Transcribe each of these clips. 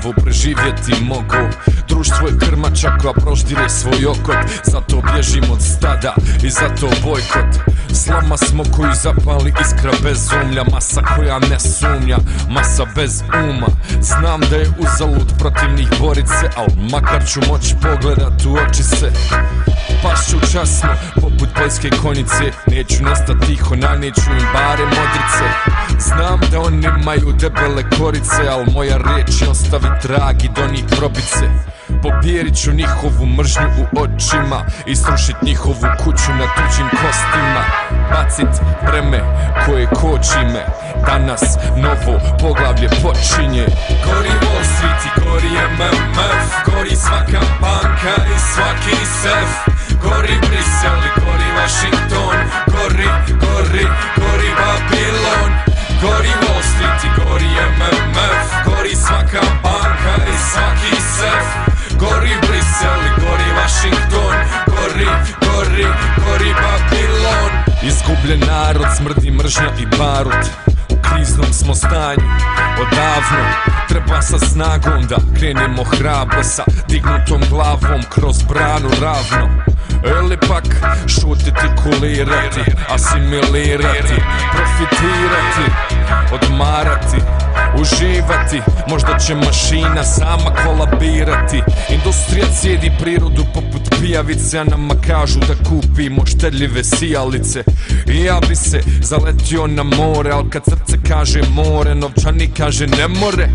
Danas ovo preživjeti mogu Društvo je krmača koja proždire svoj okot Zato bježim od stada i zato bojkot. Slama smo koji zapali iskra bez umlja Masa koja ne sumnja, masa bez uma. Znam da je uzalud protiv njih borit se Al makar ću moći pogledat u oči se Pašću časno, poput poljske konjice Neću nestati tiho, naneću im bare modrice Znam da oni imaju debele korice Al moja riječ je ostavi trag i do njih probice Pobjerit njihovu mržnju u očima I srušit njihovu kuću na tuđim kostima. Bacit breme koje koči me. Danas novo poglavlje počinje. Gori Wall Street i gori MMF Gori svaka banka i svaki sef. Gori Brisel i gori Washington. Gori, gori, gori Babylon Gori Wall Street i gori MMF Gori svaka banka Washington Gori, gori, gori Babylon Izgubljen narod, smrdi mržnja i barut. U kriznom smo stanju, odavno. Treba sa snagom da krenemo hrabro Sa dignutom glavom kroz branu ravno. Ili pak šutiti, kulirati, asimilirati, profitirati, odmarati, uživati. Možda će mašina sama kolabirati. Industrija cijedi prirodu poput pijavice A nama kažu da kupimo štedljive sijalice. I ja bi se zaletio na more Al kad srce kaže more, novčani kaže ne more.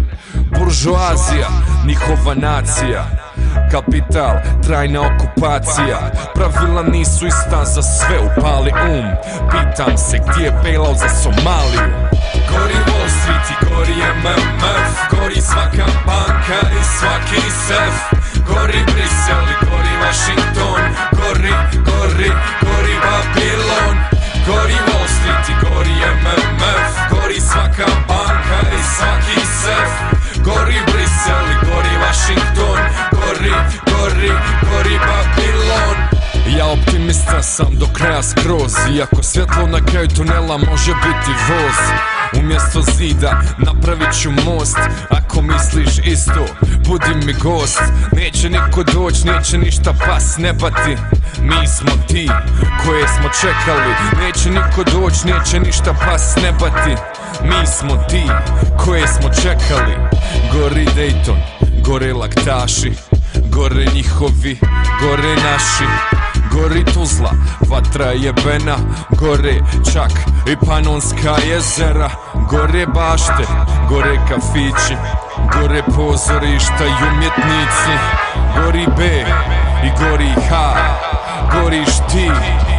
Buržoazija, njihova nacija Kapital, trajna okupacija. Pravila nisu ista za sve, upali um. Pitam se gdje je bailout za Somaliju? Gori Wall Street i gori MMF Gori svaka banka i svaki sef. Gori Brisel i gori Washington. Gori, gori, gori Babylon Gori Wall Street i gori MMF Gori svaka banka i svaki sef. Gori Brisel i gori Washington optimista sam do kraja skroz Iako svjetlo na kraju tunela može biti voz. Umjesto zida napravit ću most Ako misliš isto, budi mi gost. Neće niko doć, neće ništa pas nebati. Mi smo ti koje smo čekali Neće niko doć, neće ništa pas nebati. Mi smo ti koje smo čekali. Gori Dayton, gore laktaši Gore njihovi, gore naši Gori Tuzla, vatra jebena Gore čak i Panonska jezera. Gore bašte, gore kafići Gore pozorišta i umjetnici. Gori B i gori H Goriš ti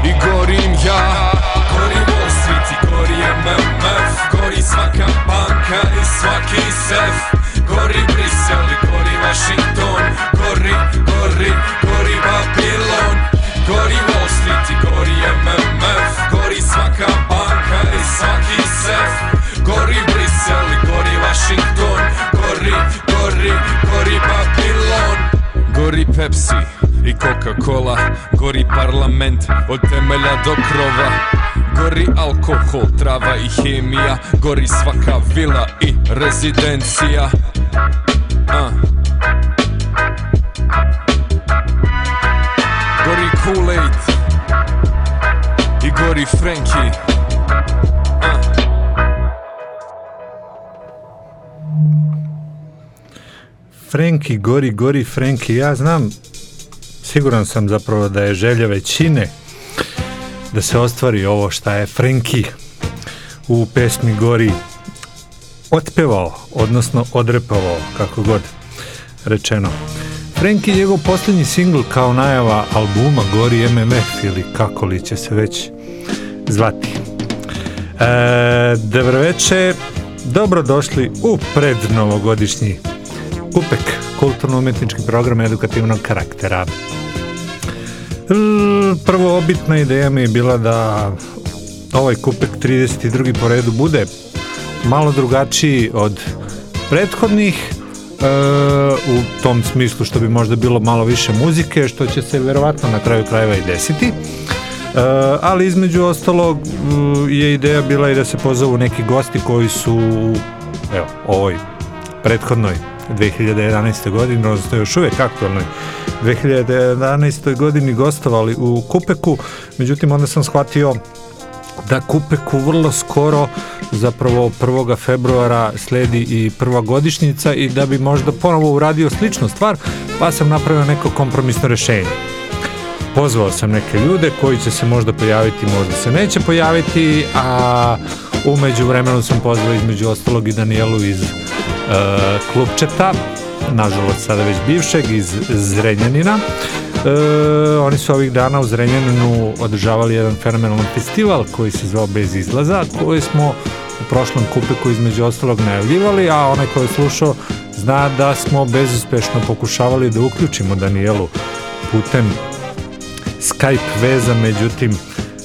i gorim ja. Gori Wall Street i gori MMF Gori svaka banka i svaki sef. Gori Brisel i gori Washington Gori, gori, gori Babylon Gori Wall Street i gori MMF Gori svaka banka i svaki sef. Gori Brisel i gori Washington Gori, gori, gori Babylon Gori Pepsi i Coca-Cola Gori parlament od temelja do krova. Gori alkohol, trava i hemija Gori svaka vila i rezidencija. Uh. Kool-Aid I gori Frenki gori, gori Frenki. Ja znam, siguran sam zapravo da je želja većine da se ostvari ovo šta je Frenki u pesmi Gori otpevao, odnosno odrepavao, kako god rečeno. Frenki je njegov posljednji singl kao najava albuma Gori MMF ili kako li će se već zvati. E, dobro večer, dobrodošli u prednovogodišnji Kupek, kulturno-umetnički program edukativnog karaktera. Prvo obitna ideja mi je bila da ovaj Kupek 32. po redu bude malo drugačiji od prethodnih e, u tom smislu što bi možda bilo malo više muzike, što će se verovatno na kraju krajeva i desiti. E, ali između ostalog je ideja bila i da se pozovu neki gosti koji su evo, ovoj prethodnoj 2011. godine, odnosno još uvijek aktualnoj 2011. godini gostovali u Kupeku, međutim onda sam shvatio da Kupeku vrlo skoro zapravo 1. februara sledi i prva godišnjica i da bi možda ponovo uradio sličnu stvar, pa sam napravio neko kompromisno rešenje. Pozvao sam neke ljude koji će se možda pojaviti, možda se neće pojaviti, a umeđu vremenu sam pozvao između ostalog i Danielu iz e, klubčeta, nažalost sada već bivšeg iz Zrenjanina. E, oni su ovih dana u Zrenjaninu održavali jedan fenomenalan festival koji se zvao Bez izlaza, koji smo u prošlom kupeku između ostalog najavljivali, a onaj ko je slušao zna da smo bezuspešno pokušavali da uključimo Danielu putem Skype veza, međutim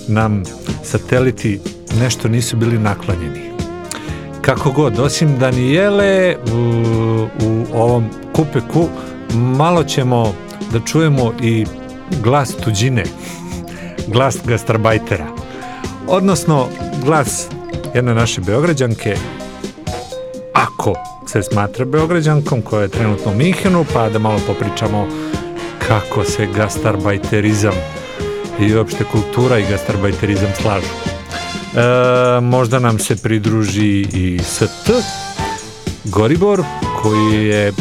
nam sateliti nešto nisu bili naklanjeni kako god, osim Danijele u, u ovom kupeku malo ćemo da čujemo i glas tuđine, glas gastarbajtera, odnosno glas jedne naše beograđanke, ako se smatra beograđankom koja je trenutno u Minhenu, pa da malo popričamo kako se gastarbajterizam i uopšte kultura i gastarbajterizam slažu. E, možda nam se pridruži i ST Goribor koji je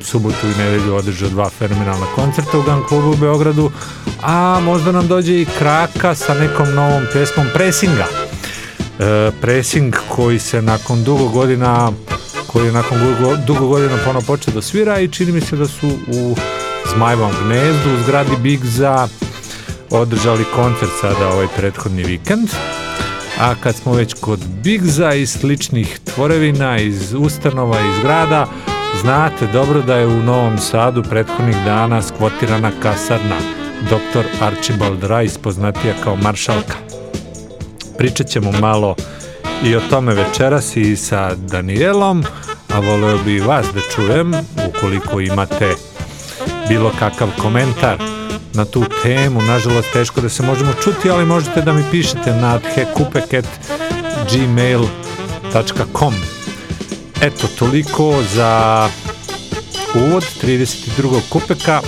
subotu i nedelju održao dva fenomenalna koncerta u Gun klubu u Beogradu, a možda nam dođe i Kraka sa nekom novom pesmom Presinga. E, Presing koji se nakon dugo godina koji je nakon dugo, dugo godina ponovo počeo da svira i čini mi se da su u Zmajevom gnezdu u zgradi Bigza održali koncert sada ovaj prethodni vikend. A kad smo već kod Bigza i sličnih tvorevina iz ustanova, iz grada, znate dobro da je u Novom Sadu prethodnih dana skvotirana kasarna dr. Archibald Rice, poznatija kao Maršalka. Pričat ćemo malo i o tome večeras i sa Danielom, a voleo bi vas da čujem, ukoliko imate bilo kakav komentar na tu temu. Nažalost, teško da se možemo čuti, ali možete da mi pišete na hekupek.gmail.com Eto, toliko za uvod 32. kupeka.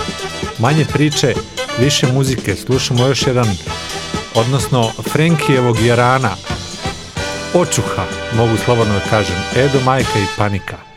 Manje priče, više muzike. Slušamo još jedan, odnosno Frenkijevog Jarana, Očuha, mogu slobodno da kažem, Edo, Majka i Panika.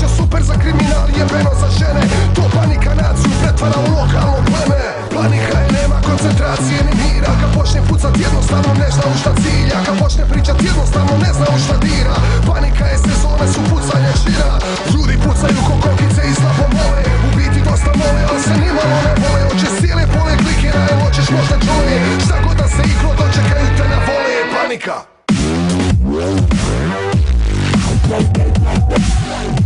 Biće super za kriminal, jebeno za žene. To panika naciju pretvara u lokalno pleme Panika je nema koncentracije ni mira. Kad počne pucat jednostavno ne zna u šta cilja. Kad počne pričat jednostavno ne zna u šta dira. Panika je sezone su pucanja šira. Ljudi pucaju ko kokice i slabo mole. U biti dosta mole, ali se nimalo ne bole. Oće sjele pole klikera, jel hoćeš možda čuje. Šta god da se iklo dočekaju te na vole. Panika Panika!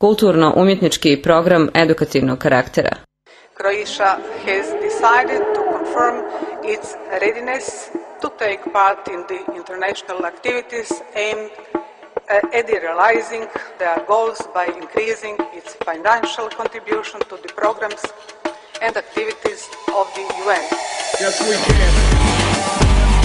Kulturno-umjetnički program edukativnog karaktera. Croatia has decided to confirm its readiness to take part in the international activities aimed at realizing their goals by increasing its financial contribution to the programs and activities of the UN. Yes, we can.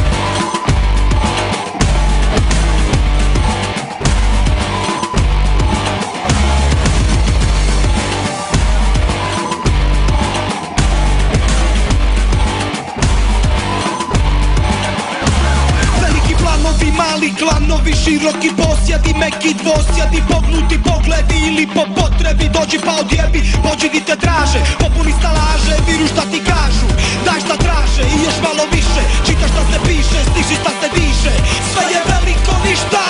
Planovi, mali klanovi, široki posjedi, meki dvosjedi, pognuti pogledi ili po potrebi dođi pa odjebi, pođi te traže, popuni stalaže, viru šta ti kažu, daj šta traže i još malo više, čita šta se piše, stiži šta se diše, sve je veliko, ništa,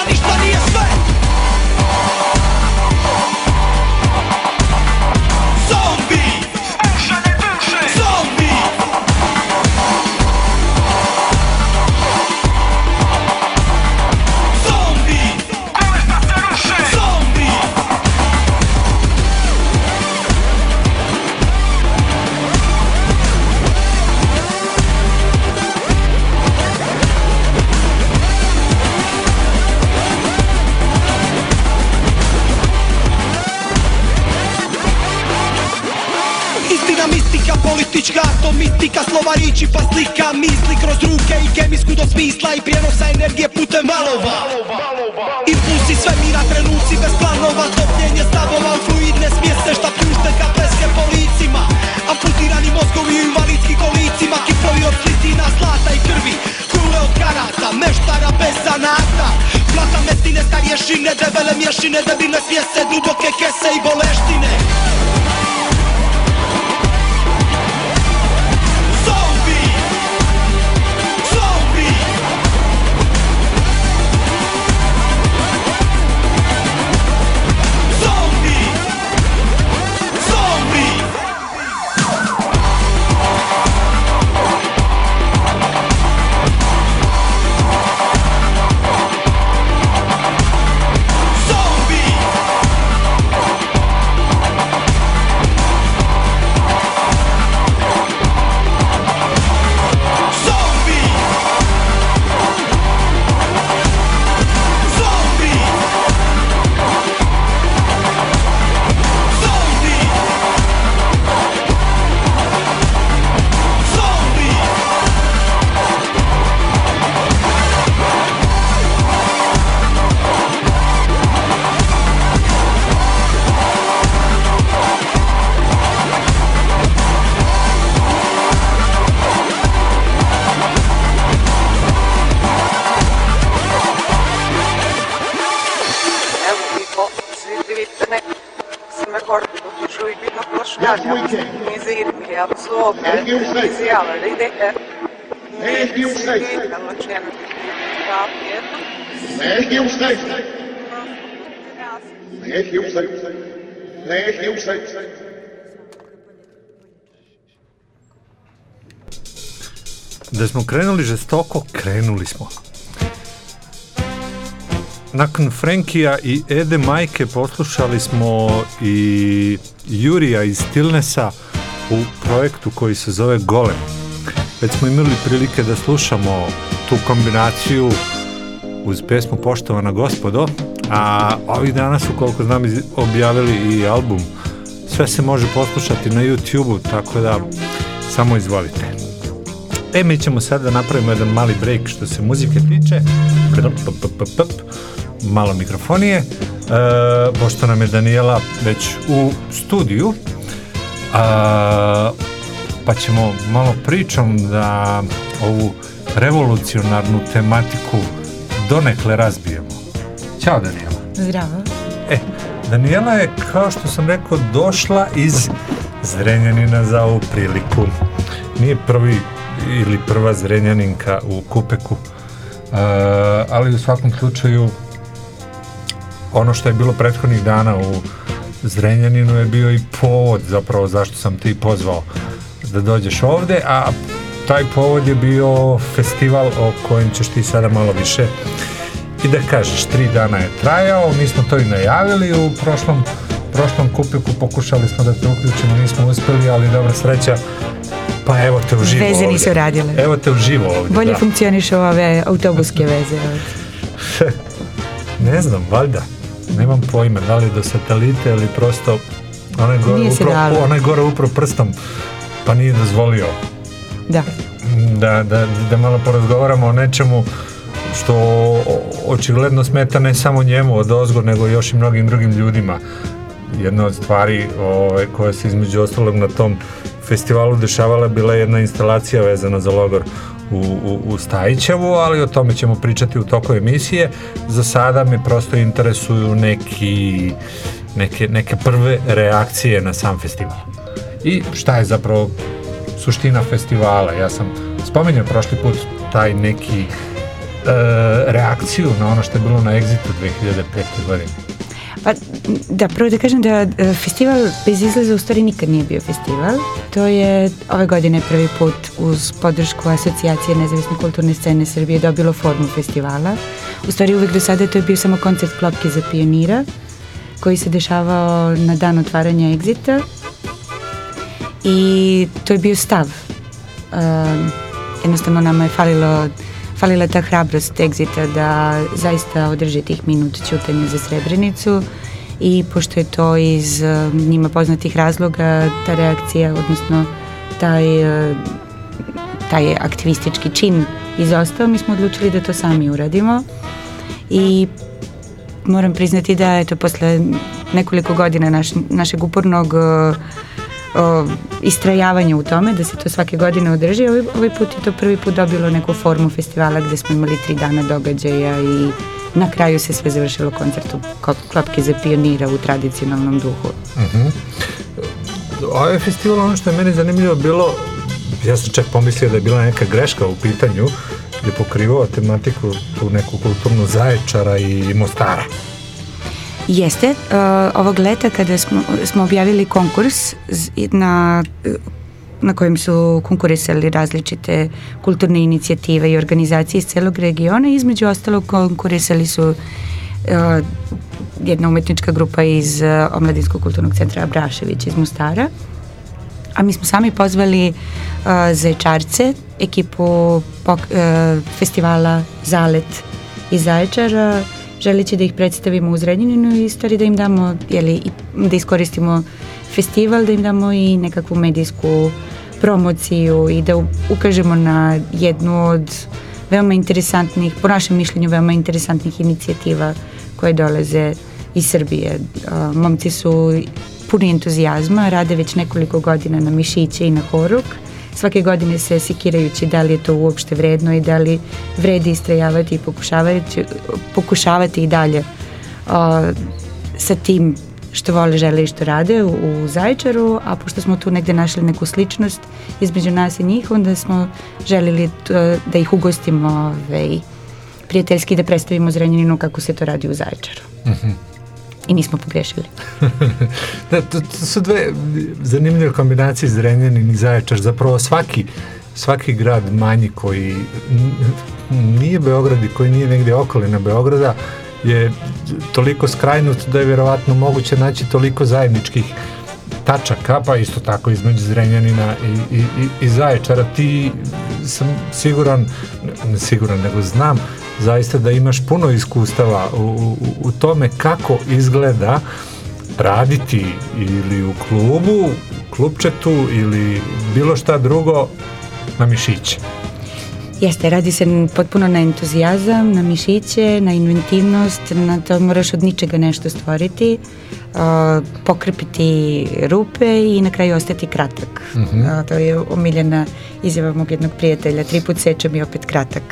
mistika, politička atomistika Slova riči pa slika misli kroz ruke I kemijsku do smisla i prijenosa energije putem valova. Impulsi svemira, trenuci bez planova Topljenje stavova u fluidne smjese Šta pljušte ka pleske po licima. Amputirani mozgovi u invalidskim kolicima Kipovi od slitina, zlata i krvi Kule od karata, meštara bez zanata. Plata metine, starješine, debele mješine Debile smjese, duboke kese i boleštine apslobi, izjāla ride, izjīga, lačiena, tā pieta. Nē, jums teikt. Nē, jums teikt. Nē, jums teikt. Da smo krenuli žestoko, krenuli smo. Nakon Frenkija i Ede Majke poslušali smo i Jurija iz Stilnesa u projektu koji se zove Golem. Već smo imali prilike da slušamo tu kombinaciju uz pesmu Poštovana gospodo, a ovih dana su, koliko znam, objavili i album. Sve se može poslušati na YouTube-u, tako da samo izvolite. E, mi ćemo sad da napravimo jedan mali break što se muzike tiče. Malo mikrofonije. E, pošto nam je Daniela već u studiju, a, pa ćemo malo pričom da ovu revolucionarnu tematiku donekle razbijemo. Ćao Daniela. Zdravo. E, Daniela je, kao što sam rekao, došla iz Zrenjanina za ovu priliku. Nije prvi ili prva Zrenjaninka u Kupeku, e, ali u svakom slučaju ono što je bilo prethodnih dana u Zrenjaninu je bio i povod zapravo zašto sam ti pozvao da dođeš ovde, a taj povod je bio festival o kojem ćeš ti sada malo više i da kažeš, tri dana je trajao, mi smo to i najavili. U prošlom, prošlom kupiku, pokušali smo da te uključimo, nismo uspeli, ali dobra sreća, pa evo te uživo Veze ovdje. nisu radile. Evo te uživo ovdje, Bolje da. funkcionišu ove autobuske veze. ne znam, valjda, nemam pojma, da li do satelite ili prosto onaj gore, Nije upro, onaj gore upro prstom, pa nije dozvolio Da. da, da, da malo porazgovaramo o nečemu što očigledno smeta ne samo njemu od ozgo, nego još i mnogim drugim ljudima. Jedna od stvari ove, koja se između ostalog na tom festivalu dešavala bila je jedna instalacija vezana za logor u, u, u Stajićevu, ali o tome ćemo pričati u toku emisije. Za sada me prosto interesuju neki, neke, neke prve reakcije na sam festival. I šta je zapravo suština festivala. Ja sam spominjao prošli put taj neki e, reakciju na ono što je bilo na Exitu 2005. godine. Pa da, prvo da kažem da e, festival bez izlaza u stvari nikad nije bio festival. To je ove godine prvi put uz podršku Asocijacije nezavisne kulturne scene Srbije dobilo formu festivala. U stvari uvek do sada to je bio samo koncert klopke za pionira koji se dešavao na dan otvaranja Exita i to je bio stav. Um, jednostavno nama je falilo falila ta hrabrost Exita da zaista održi tih minut ćutanja za Srebrenicu i pošto je to iz um, njima poznatih razloga ta reakcija, odnosno taj, uh, taj aktivistički čin izostao, mi smo odlučili da to sami uradimo. I moram priznati da eto posle nekoliko godina naš, našeg upornog uh, o, istrajavanja u tome da se to svake godine održi. Ovaj, ovaj put je to prvi put dobilo neku formu festivala gde smo imali tri dana događaja i na kraju se sve završilo koncertom Klopke za pionira u tradicionalnom duhu. Uh Ovaj festival, ono što je meni zanimljivo bilo, ja sam čak pomislio da je bila neka greška u pitanju, je pokrivao tematiku tu neku kulturnu zaječara i Mostara. Jeste, uh, ovog leta kada smo, smo objavili konkurs na, na kojem su konkurisali različite kulturne inicijative i organizacije iz celog regiona, između ostalog konkurisali su uh, jedna umetnička grupa iz uh, Omladinskog kulturnog centra Abrašević iz Mostara, a mi smo sami pozvali uh, Zaječarce, ekipu pok, uh, festivala Zalet iz Zaječara, želeći da ih predstavimo u Zrenjaninu i stvari da im damo, jeli, da iskoristimo festival, da im damo i nekakvu medijsku promociju i da ukažemo na jednu od veoma interesantnih, po našem mišljenju veoma interesantnih inicijativa koje dolaze iz Srbije. Momci su puni entuzijazma, rade već nekoliko godina na mišiće i na horuk. Svake godine se sikirajući da li je to uopšte vredno i da li vredi istrajavati i pokušavati, pokušavati i dalje a, sa tim što vole, žele i što rade u, u Zaječaru, a pošto smo tu negde našli neku sličnost između nas i njih, onda smo želili t- da ih ugostimo ovaj, prijateljski da predstavimo Zrenjaninu kako se to radi u Zaječaru. Mhm. I nismo pogrešili. da, to, to su dve zanimljive kombinacije Zrenjanin i Zaječar. Zapravo svaki, svaki grad manji koji nije Beograd i koji nije negde okolina Beograda je toliko skrajnut da je vjerovatno moguće naći toliko zajedničkih tačaka, pa isto tako između Zrenjanina i, i, i, i Zaječara. Ti sam siguran, ne siguran, nego znam zaista da imaš puno iskustava u, u, u tome kako izgleda raditi ili u klubu, klubčetu ili bilo šta drugo na mišiće. Jeste, radi se potpuno na entuzijazam, na mišiće, na inventivnost, na to moraš od ničega nešto stvoriti, uh, pokrpiti rupe i na kraju ostati kratak. Mhm. Uh, to je omiljena izjava mog jednog prijatelja, tri put sečem i opet kratak.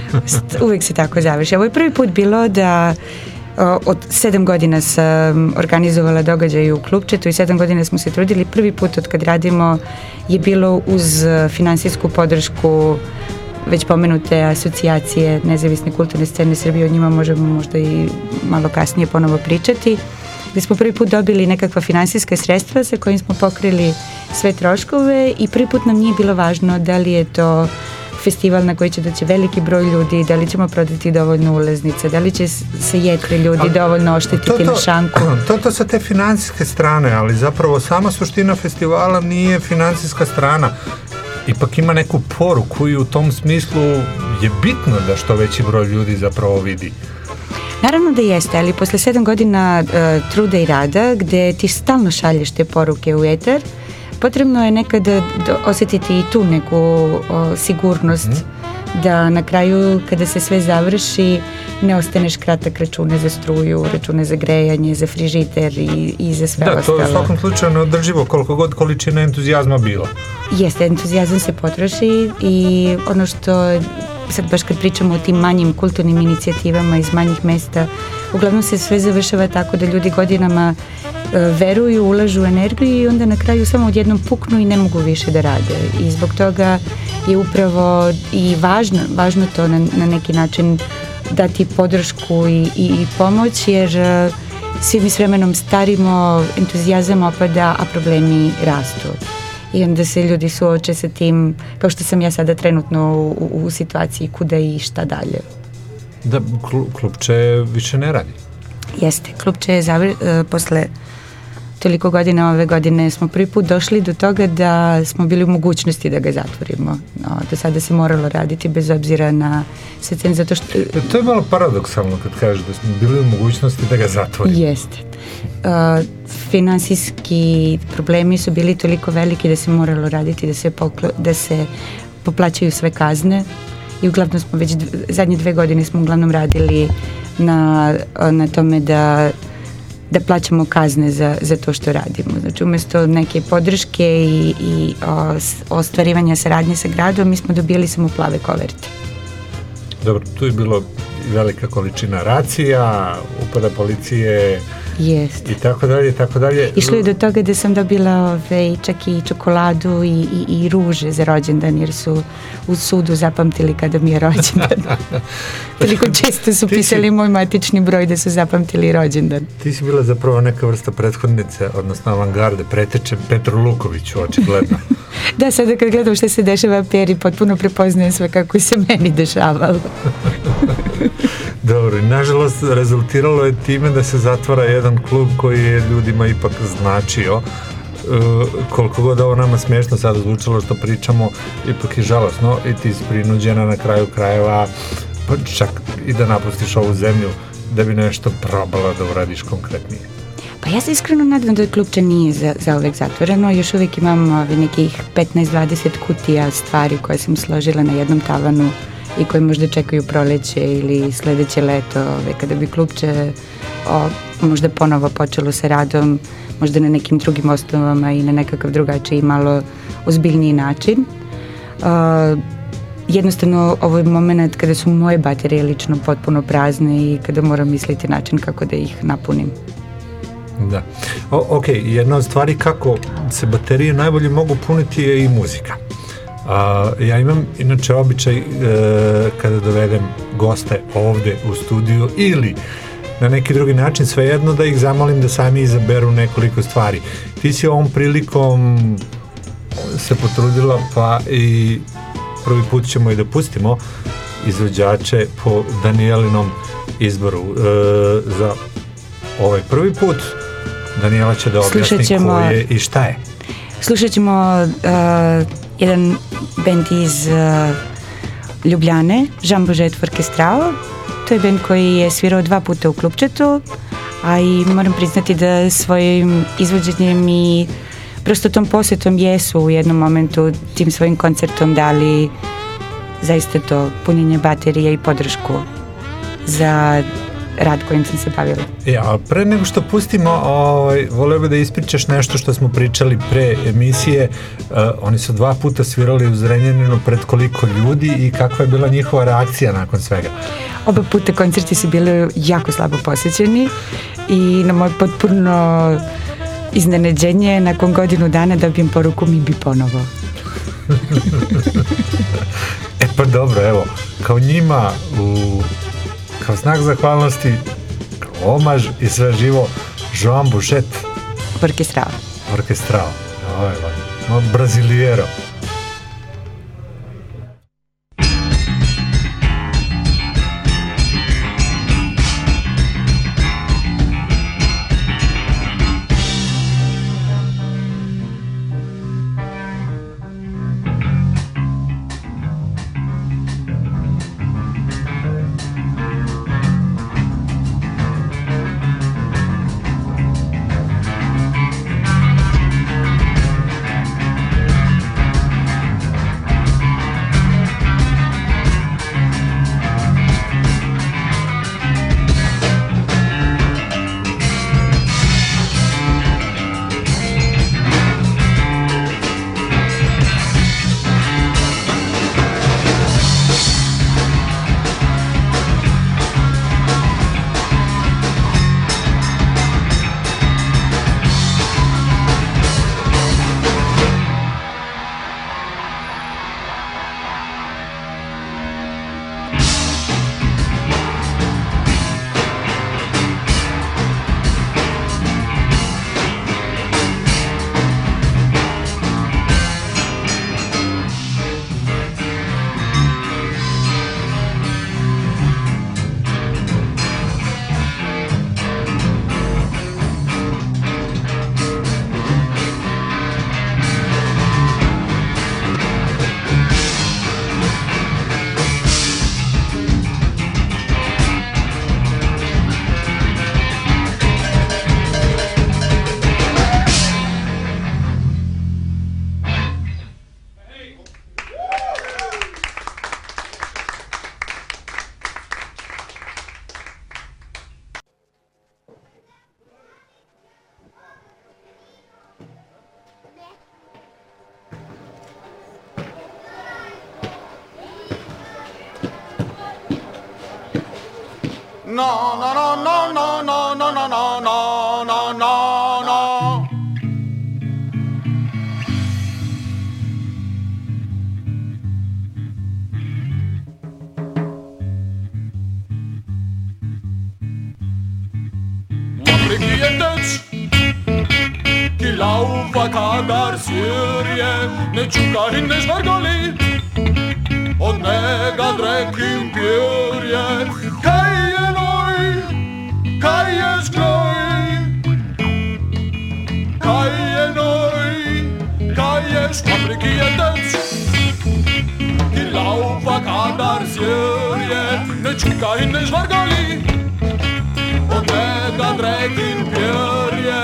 Uvijek se tako završi. Ovo je prvi put bilo da uh, od sedam godina sam organizovala događaj u klubčetu i sedam godina smo se trudili. Prvi put od kad radimo je bilo uz uh, finansijsku podršku već pomenute asocijacije nezavisne kulturne scene Srbije, o njima možemo možda i malo kasnije ponovo pričati, gde smo prvi put dobili nekakva finansijska sredstva sa kojim smo pokrili sve troškove i prvi put nam nije bilo važno da li je to festival na koji će doći veliki broj ljudi, da li ćemo prodati dovoljno ulaznica, da li će se jetri ljudi Ali, dovoljno oštetiti na šanku. To, to sa te financijske strane, ali zapravo sama suština festivala nije financijska strana. Ipak ima neku poruku i u tom smislu je bitno da što veći broj ljudi zapravo vidi. Naravno da jeste, ali posle sedam godina e, truda i rada, gde ti stalno šalješ te poruke u eter, potrebno je nekada do- osetiti i tu neku o, sigurnost da na kraju kada se sve završi ne ostaneš kratak račune za struju, račune za grejanje, za frižiter i, i za sve da, to ostalo. je u svakom slučaju neodrživo koliko god količina entuzijazma bila. Jeste, entuzijazam se potroši i ono što sad baš kad pričamo o tim manjim kulturnim inicijativama iz manjih mesta, uglavnom se sve završava tako da ljudi godinama e, veruju, ulažu energiju i onda na kraju samo odjednom puknu i ne mogu više da rade. I zbog toga je upravo i važno, važno to na, na neki način dati podršku i, i, i pomoć jer e, svi mi s vremenom starimo, entuzijazam opada, a problemi rastu i onda se ljudi suoče sa tim, kao što sam ja sada trenutno u, u, u situaciji kuda i šta dalje. Da klu, klubče više ne radi. Jeste, klub će je zavr, e, posle toliko godina ove godine smo prvi put došli do toga da smo bili u mogućnosti da ga zatvorimo. No, do sada se moralo raditi bez obzira na sve cen, zato što... E, To je malo paradoksalno kad kažeš da smo bili u mogućnosti da ga zatvorimo. Jeste. Uh, finansijski problemi su bili toliko veliki da se moralo raditi, da se, poklo, da se poplaćaju sve kazne i uglavnom smo već zadnje dve godine smo uglavnom radili na, na tome da da plaćamo kazne za, za to što radimo. Znači umesto neke podrške i, i o, ostvarivanja saradnje sa gradom mi smo dobijali samo plave koverte. Dobro, tu je bilo velika količina racija, upada policije Jeste. i tako dalje, i tako dalje. Išlo je do toga da sam dobila ove, čak i čokoladu i, i, i ruže za rođendan jer su u sudu zapamtili kada mi je rođendan. Toliko često su Ti si- pisali moj matični broj da su zapamtili rođendan. Ti si bila zapravo neka vrsta prethodnice, odnosno avangarde, preteče Petru Lukoviću, očigledno. Da, sada kad gledam što se dešava peri, potpuno prepoznajem sve kako se meni dešavalo. Dobro, nažalost rezultiralo je time da se zatvara jedan klub koji je ljudima ipak značio. E, koliko god ovo nama smiješno sada zvučalo što pričamo, ipak je žalosno i ti si prinuđena na kraju krajeva pa čak i da napustiš ovu zemlju da bi nešto probala da uradiš konkretnije. Pa ja se iskreno nadam da klubče nije za, za uvek zatvoreno. Još uvijek imam ove, nekih 15-20 kutija stvari koje sam složila na jednom tavanu i koje možda čekaju proleće ili sledeće leto, ove, kada bi klubče o, možda ponovo počelo sa radom, možda na nekim drugim osnovama i na nekakav drugačiji malo ozbiljniji način. A, jednostavno ovo je moment kada su moje baterije lično potpuno prazne i kada moram misliti način kako da ih napunim. Da. O, ok, jedna od stvari kako se baterije najbolje mogu puniti je i muzika. A, ja imam inače običaj e, kada dovedem goste ovde u studiju ili na neki drugi način svejedno da ih zamolim da sami izaberu nekoliko stvari. Ti si ovom prilikom se potrudila pa i prvi put ćemo i da pustimo izvođače po Danielinom izboru. E, za ovaj prvi put Daniela će da objasni ko je i šta je. Slušat ćemo uh, jedan band iz uh, Ljubljane, Jean Božet Orkestrao. To je band koji je svirao dva puta u Klupčetu, a i moram priznati da svojim izvođenjem i prosto tom posjetom jesu u jednom momentu tim svojim koncertom dali zaista to punjenje baterije i podršku za rad kojim sam se bavila. E, a pre nego što pustimo, ovaj, voleo bi da ispričaš nešto što smo pričali pre emisije. Uh, oni su dva puta svirali u Zrenjaninu pred koliko ljudi i kakva je bila njihova reakcija nakon svega? Oba puta koncerti su bili jako slabo posjećeni i na moje potpuno iznenađenje nakon godinu dana dobijem poruku mi bi ponovo. E pa dobro, evo, kao njima, u, kao znak zahvalnosti, omaž i sve živo, Joan Bouchet, Orkestrao. orkestrao. Ovo je no, No, no, no, no, no, no, no, no, no, no, no, no, no. Mafrikietec Ki laufa kadar Syrje Ne čukarin ne žvargoli Od ești aprigieteț I laupa kadar sjërje Në qika i në shvargali O të ka drekin pjerje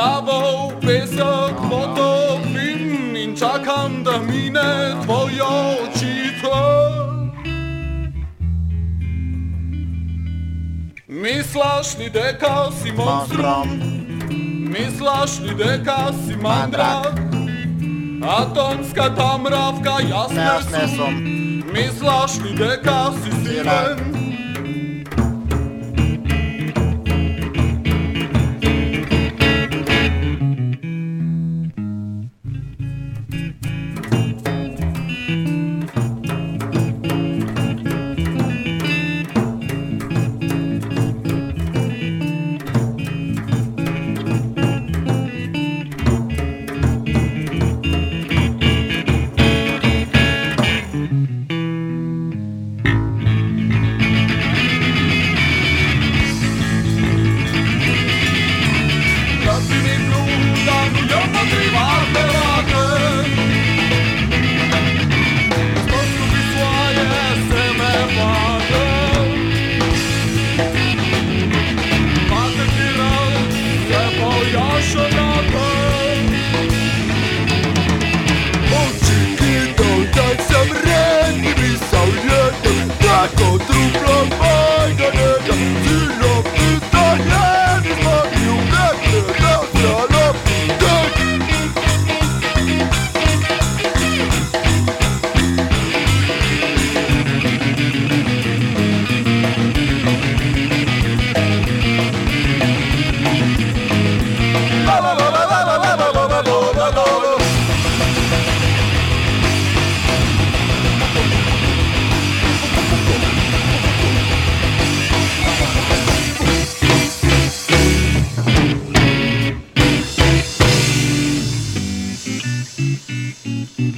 glavo v pesek potopim In čakam, da mine tvoje očitve Misliš li, deka si monstrum? Misliš li, deka si mandra Atomska ta mravka, jaz ne som Misliš li, deka si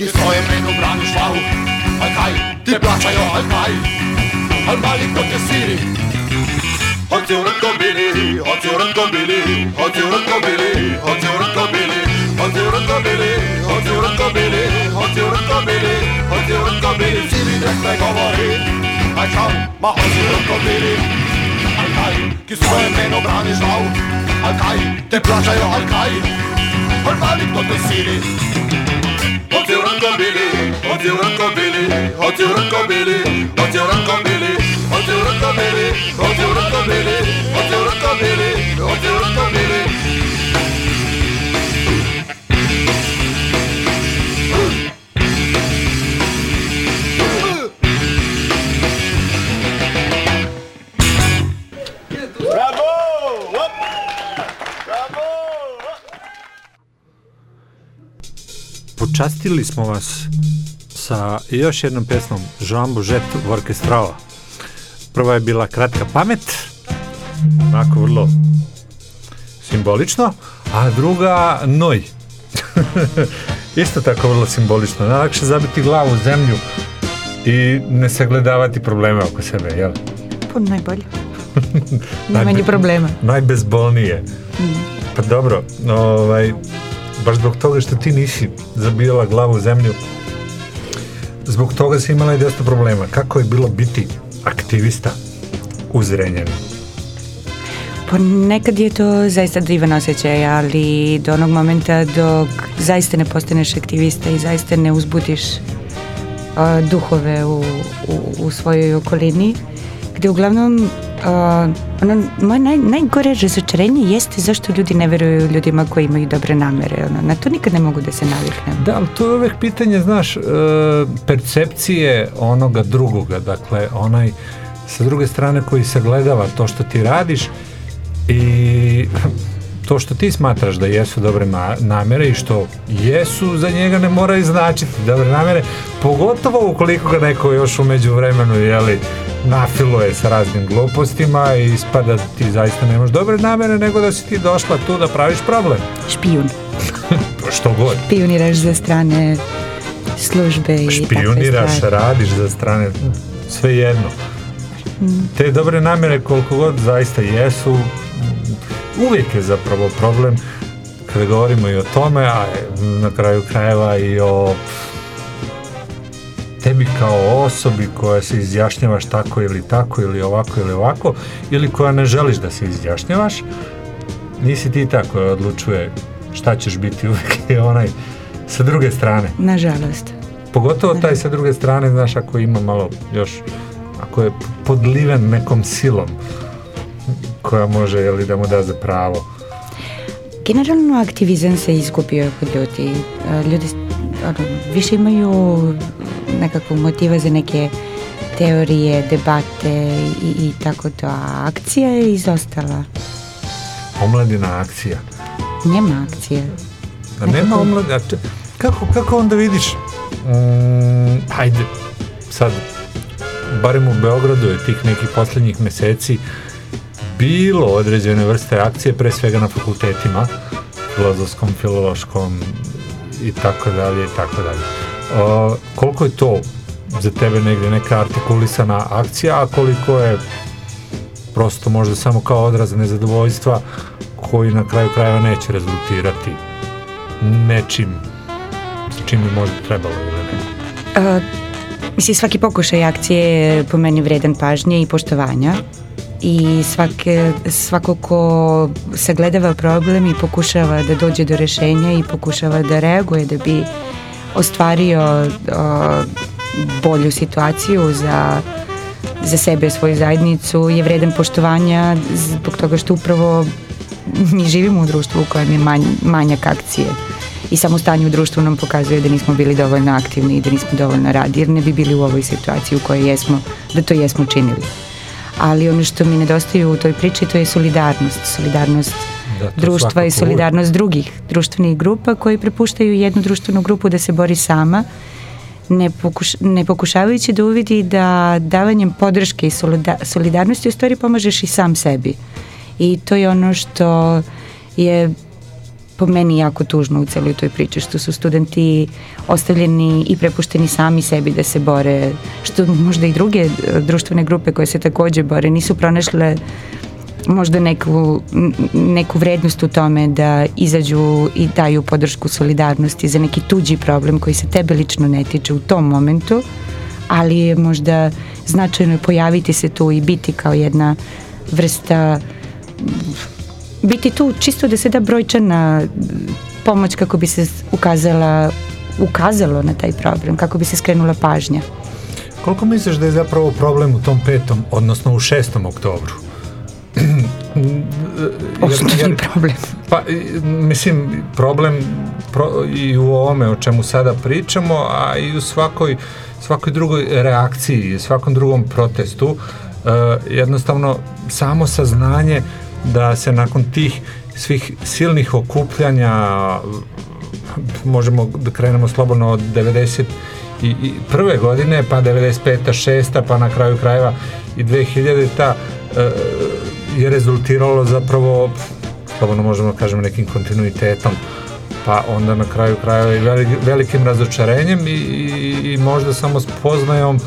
ki svoje menu braniš vav. Al kaj, ti plačajo, al kaj, al mali kot je siri. Hoci vrtko bili, hoci vrtko bili, hoci vrtko bili, hoci vrtko bili, hoci vrtko bili, hoci vrtko bili, hoci vrtko bili, hoci vrtko bili, siri drek ne govori. Aj čau, ma hoci vrtko bili, al kaj, ki svoje menu braniš vav. Al kaj, te plačajo, al kaj, al mali kot je siri. Hoću retko bili, hoću retko bili Hoću retko bili, hoću retko bili Hoću retko bili, hoću retko bili Hoću retko bili, hoću Počastili smo vas sa još jednom pesmom Jean Božet Orkestrala. Prva je bila kratka pamet, onako vrlo simbolično, a druga noj. Isto tako vrlo simbolično. Najlakše zabiti glavu u zemlju i ne sagledavati probleme oko sebe, jel? Puno najbolje. Najmanje problema. Najbezbolnije. Pa dobro, ovaj, baš zbog toga što ti nisi zabijala glavu u zemlju, zbog toga si imala i dosta problema. Kako je bilo biti aktivista u Zrenjaninu? Pa nekad je to zaista divan osjećaj, ali do onog momenta dok zaista ne postaneš aktivista i zaista ne uzbudiš a, duhove u, u, u svojoj okolini, gde uglavnom a, ono, moje naj, najgore razočarenje jeste zašto ljudi ne veruju ljudima koji imaju dobre namere. Ono, na to nikad ne mogu da se naviknem. Da, ali to je uvek pitanje, znaš, e, percepcije onoga drugoga, dakle, onaj sa druge strane koji sagledava to što ti radiš i to što ti smatraš da jesu dobre namere i što jesu za njega ne moraju značiti dobre namere, pogotovo ukoliko ga neko još umeđu vremenu jeli, nafiluje sa raznim glupostima i ispada da ti zaista nemaš dobre namere, nego da si ti došla tu da praviš problem. Špijun. Što god. Špijuniraš za strane službe i takve Špijuniraš, radiš za strane, sve jedno. Mm. Te dobre namere koliko god zaista jesu, uvijek je zapravo problem kada govorimo i o tome, a na kraju krajeva i o tebi kao osobi koja se izjašnjavaš tako ili tako ili ovako ili ovako ili koja ne želiš da se izjašnjavaš nisi ti ta koja odlučuje šta ćeš biti uvijek je onaj sa druge strane Nažalost. pogotovo taj sa druge strane znaš ako ima malo još ako je podliven nekom silom koja može jeli, da mu da za pravo Generalno aktivizam se izgubio kod ljudi. Ljudi ono, više imaju nekakvog motiva za neke teorije, debate i, i tako to. A akcija je izostala. omladina akcija Nema akcije. Da nema omladina, kako, kako onda vidiš mm, hajde sad barem u Beogradu je tih nekih posljednjih meseci bilo određene vrste akcije pre svega na fakultetima filozofskom, filološkom i tako dalje i tako dalje A, koliko je to za tebe negdje neka artikulisana akcija a koliko je prosto možda samo kao odraz nezadovoljstva koji na kraju krajeva neće rezultirati nečim s čim bi možda trebalo ili ne. A, mislim, svaki pokušaj akcije je po meni vredan pažnje i poštovanja i svake, svako ko sagledava problem i pokušava da dođe do rešenja i pokušava da reaguje da bi ostvario a, bolju situaciju za, za sebe i svoju zajednicu je vredan poštovanja zbog toga što upravo mi živimo u društvu u kojem je manj, manjak akcije i samo stanje u društvu nam pokazuje da nismo bili dovoljno aktivni i da nismo dovoljno radi jer ne bi bili u ovoj situaciji u kojoj jesmo, da to jesmo činili. Ali ono što mi nedostaje u toj priči to je solidarnost. Solidarnost Da, društva svakako i solidarnost drugih društvenih grupa koji prepuštaju jednu društvenu grupu da se bori sama ne, pokuš, ne pokušavajući da uvidi da davanjem podrške i solida, solidarnosti u stvari pomažeš i sam sebi. I to je ono što je po meni jako tužno u celoj toj priči, što su studenti ostavljeni i prepušteni sami sebi da se bore, što možda i druge e, društvene grupe koje se takođe bore nisu pronašle možda neku, neku vrednost u tome da izađu i daju podršku solidarnosti za neki tuđi problem koji se tebe lično ne tiče u tom momentu, ali je možda značajno pojaviti se tu i biti kao jedna vrsta biti tu čisto da se da brojčana pomoć kako bi se ukazala ukazalo na taj problem, kako bi se skrenula pažnja. Koliko misliš da je zapravo problem u tom petom, odnosno u šestom oktobru? Osnovni problem. Pa, mislim, problem pro, i u ovome o čemu sada pričamo, a i u svakoj, svakoj drugoj reakciji, svakom drugom protestu, e, jednostavno samo saznanje da se nakon tih svih silnih okupljanja možemo da krenemo slobodno od 90 i, i prve godine, pa 95. 6. pa na kraju krajeva i 2000. ta e, je rezultiralo zapravo slobodno možemo da kažemo nekim kontinuitetom pa onda na kraju krajeva i veli- velikim razočarenjem i, i, i možda samo spoznajom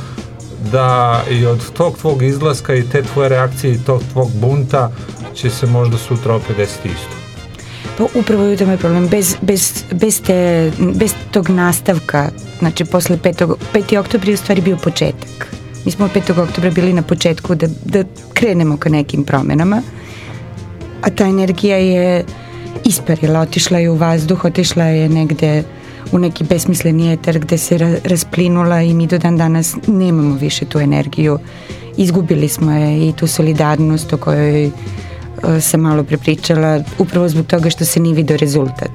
da i od tog tvog izlaska i te tvoje reakcije i tog tvog bunta će se možda sutra opet desiti isto. Pa upravo je u tome problem. Bez, bez, bez, te, bez tog nastavka, znači posle 5. 5. oktober je u stvari bio početak. Mi smo od 5. oktobra bili na početku da, da krenemo ka nekim promenama, a ta energija je isparila, otišla je u vazduh, otišla je negde u neki besmisleni etar gde se ra rasplinula i mi do dan danas nemamo više tu energiju. Izgubili smo je i tu solidarnost o kojoj sam malo prepričala upravo zbog toga što se nije vidio rezultat.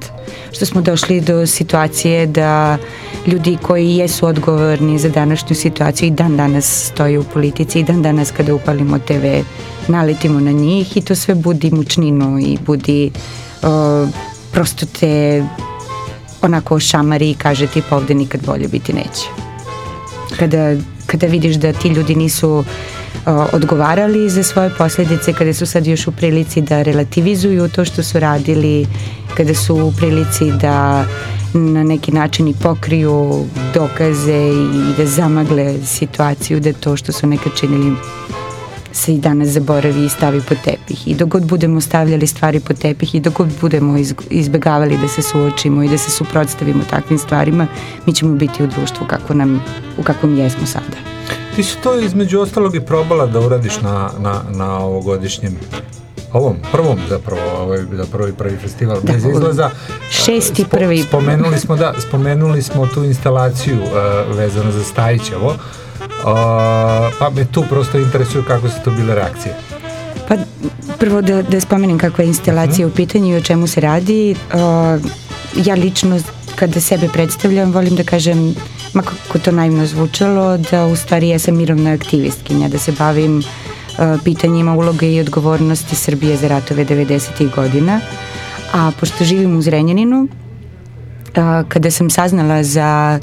Što smo došli do situacije da ljudi koji jesu odgovorni za današnju situaciju i dan danas stoje u politici i dan danas kada upalimo TV naletimo na njih i to sve budi mučninu i budi o, prosto te onako šamari i kaže ti pa ovde nikad bolje biti neće. Kada, kada vidiš da ti ljudi nisu odgovarali za svoje posljedice, kada su sad još u prilici da relativizuju to što su radili, kada su u prilici da na neki način i pokriju dokaze i da zamagle situaciju da to što su nekad činili se i danas zaboravi i stavi pod tepih. I dok god budemo stavljali stvari pod tepih i dok god budemo izbegavali da se suočimo i da se suprotstavimo takvim stvarima, mi ćemo biti u društvu kako nam, u kakvom jesmo sada. Ti si to između ostalog i probala da uradiš na, na, na ovogodišnjem ovom prvom zapravo ovaj zapravo i prvi festival da, bez izlaza šesti spo, prvi spomenuli smo da spomenuli smo tu instalaciju uh, vezano za Stajićevo pa me tu prosto interesuje kako su to bile reakcije. Pa prvo da, da spomenem kakva je instalacija uh -huh. u pitanju i o čemu se radi. ja lično kada sebe predstavljam volim da kažem ma kako to naivno zvučalo da u stvari ja sam mirovna aktivistkinja da se bavim pitanjima uloge i odgovornosti Srbije za ratove 90. godina a pošto živim u Zrenjaninu kada sam saznala za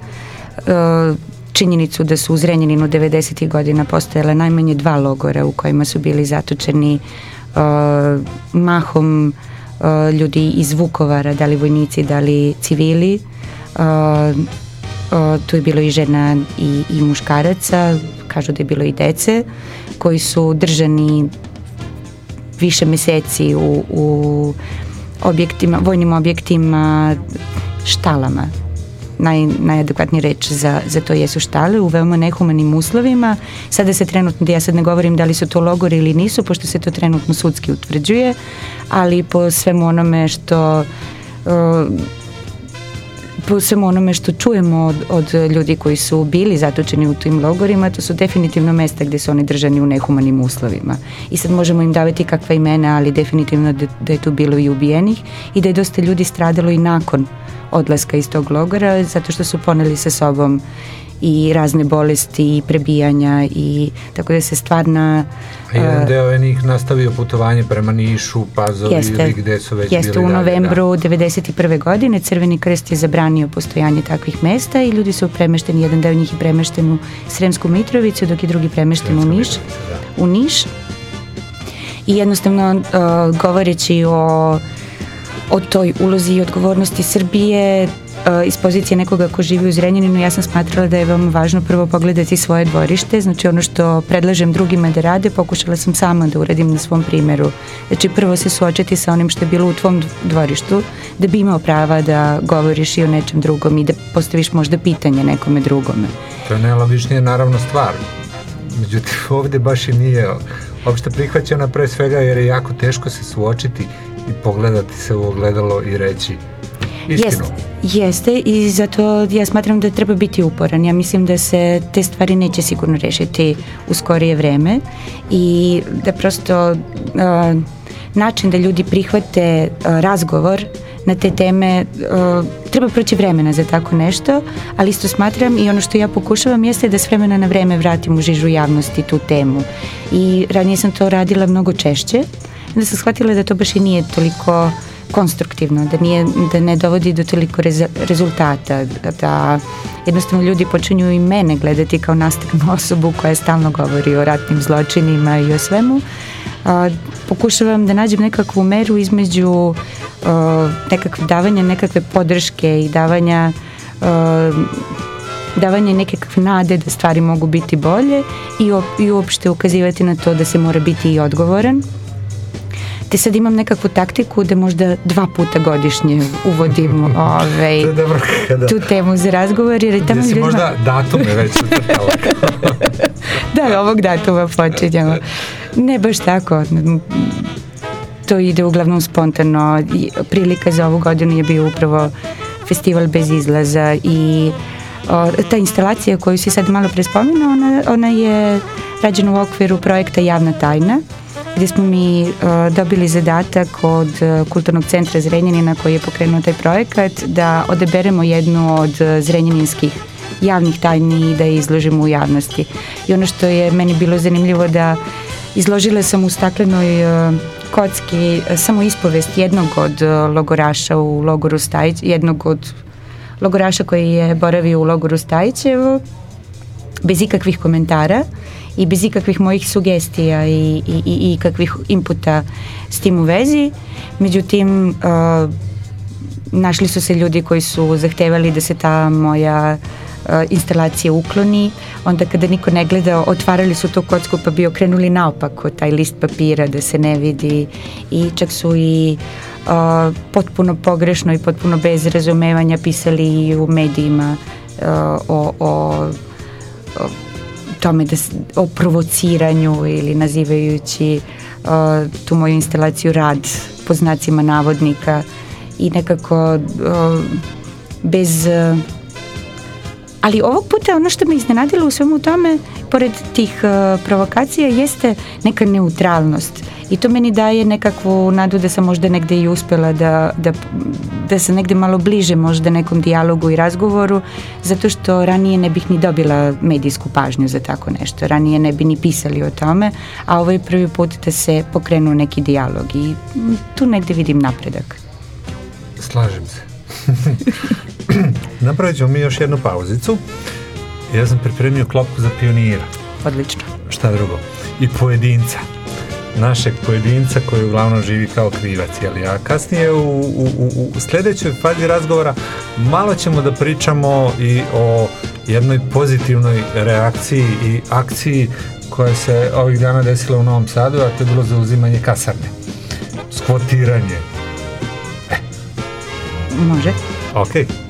činjenicu da su u Zrenjaninu 90. godina postojale najmanje dva logora u kojima su bili zatočeni uh, mahom uh, ljudi iz Vukovara, da li vojnici, da li civili. Uh, uh, tu je bilo i žena i, i muškaraca, kažu da je bilo i dece, koji su držani više meseci u, u objektima, vojnim objektima, štalama, naj, najadekvatnija reč za, za to jesu štale u veoma nehumanim uslovima. Sada se trenutno, ja sad ne govorim da li su to logori ili nisu, pošto se to trenutno sudski utvrđuje, ali po svemu onome što uh, po svemu onome što čujemo od, od ljudi koji su bili zatočeni u tim logorima, to su definitivno mesta gde su oni držani u nehumanim uslovima. I sad možemo im davati kakva imena, ali definitivno da, da je tu bilo i ubijenih i da je dosta ljudi stradalo i nakon odlaska iz tog logora zato što su poneli sa sobom i razne bolesti i prebijanja i tako da se stvarna A jedan deo je njih nastavio putovanje prema Nišu, Pazovi jeste, ili gde su već jeste, bili u novembru da. 91. godine Crveni krst je zabranio postojanje takvih mesta i ljudi su premešteni, jedan deo njih je premešten u Sremsku Mitrovicu dok je drugi premešten u Niš, da. u Niš i jednostavno uh, govoreći o o toj ulozi i odgovornosti Srbije iz pozicije nekoga ko živi u Zrenjaninu, ja sam smatrala da je veoma važno prvo pogledati svoje dvorište, znači ono što predlažem drugima da rade, pokušala sam sama da uradim na svom primeru. Znači prvo se suočiti sa onim što je bilo u tvom dvorištu, da bi imao prava da govoriš i o nečem drugom i da postaviš možda pitanje nekome drugome. To je najlogičnije naravno stvar. Međutim, ovde baš i nije opšte prihvaćena pre svega jer je jako teško se suočiti i pogledati se u ogledalo i reći. Jest, jeste i zato ja smatram da treba biti uporan. Ja mislim da se te stvari neće sigurno rešiti u skorije vreme i da prosto uh, način da ljudi prihvate uh, razgovor na te teme uh, treba proći vremena za tako nešto, ali isto smatram i ono što ja pokušavam jeste da s vremena na vreme vratim u žižu javnosti tu temu. I ranije sam to radila mnogo češće, da sam shvatila da to baš i nije toliko konstruktivno, da, nije, da ne dovodi do toliko rez, rezultata, da, jednostavno ljudi počinju i mene gledati kao nastavnu osobu koja stalno govori o ratnim zločinima i o svemu. A, pokušavam da nađem nekakvu meru između a, nekakve davanja nekakve podrške i davanja a, davanje nekakve nade da stvari mogu biti bolje i, i uopšte ukazivati na to da se mora biti i odgovoran te sad imam nekakvu taktiku da možda dva puta godišnje uvodim ovaj, dobro, kada... tu temu za razgovor. Jer tamo si možda datume već utrtala. da, ovog datuma počinjamo. Ne baš tako. To ide uglavnom spontano. Prilika za ovu godinu je bio upravo festival bez izlaza i o, ta instalacija koju si sad malo prespomenuo, ona, ona je rađena u okviru projekta Javna tajna gdje smo mi uh, dobili zadatak od uh, Kulturnog centra Zrenjanina koji je pokrenuo taj projekat da odeberemo jednu od uh, zrenjaninskih javnih tajni i da je izložimo u javnosti. I ono što je meni bilo zanimljivo da izložila sam u staklenoj kocki samo ispovest jednog od logoraša u logoru Stajić, jednog od logoraša koji je boravio u logoru Stajićevo bez ikakvih komentara i bez ikakvih mojih sugestija i, i, i ikakvih inputa s tim u vezi. Međutim, uh, našli su se ljudi koji su zahtevali da se ta moja uh, instalacija ukloni. Onda kada niko ne gleda, otvarali su tu kocku pa bi okrenuli naopako taj list papira da se ne vidi i čak su i uh, potpuno pogrešno i potpuno bez razumevanja pisali i u medijima uh, o, o, o tome da, o provociranju ili nazivajući uh, tu moju instalaciju rad po znacima navodnika i nekako uh, bez uh, ali ovog puta ono što me iznenadilo u svemu tome pored tih uh, provokacija jeste neka neutralnost i to meni daje nekakvu nadu da sam možda negde i uspela da, da, da sam negde malo bliže možda nekom dijalogu i razgovoru zato što ranije ne bih ni dobila medijsku pažnju za tako nešto ranije ne bi ni pisali o tome a ovo je prvi put da se pokrenu neki dijalog i tu negde vidim napredak Slažem se. Napravit ćemo mi još jednu pauzicu. Ja sam pripremio klopku za pionira. odlično Šta drugo? I pojedinca. Našeg pojedinca koji uglavnom živi kao krivac, jeli? A kasnije u, u, u, u sljedećoj fazi razgovora malo ćemo da pričamo i o jednoj pozitivnoj reakciji i akciji koja se ovih dana desila u Novom Sadu, a to je bilo zauzimanje kasarne. Skvotiranje. može Ok. Thank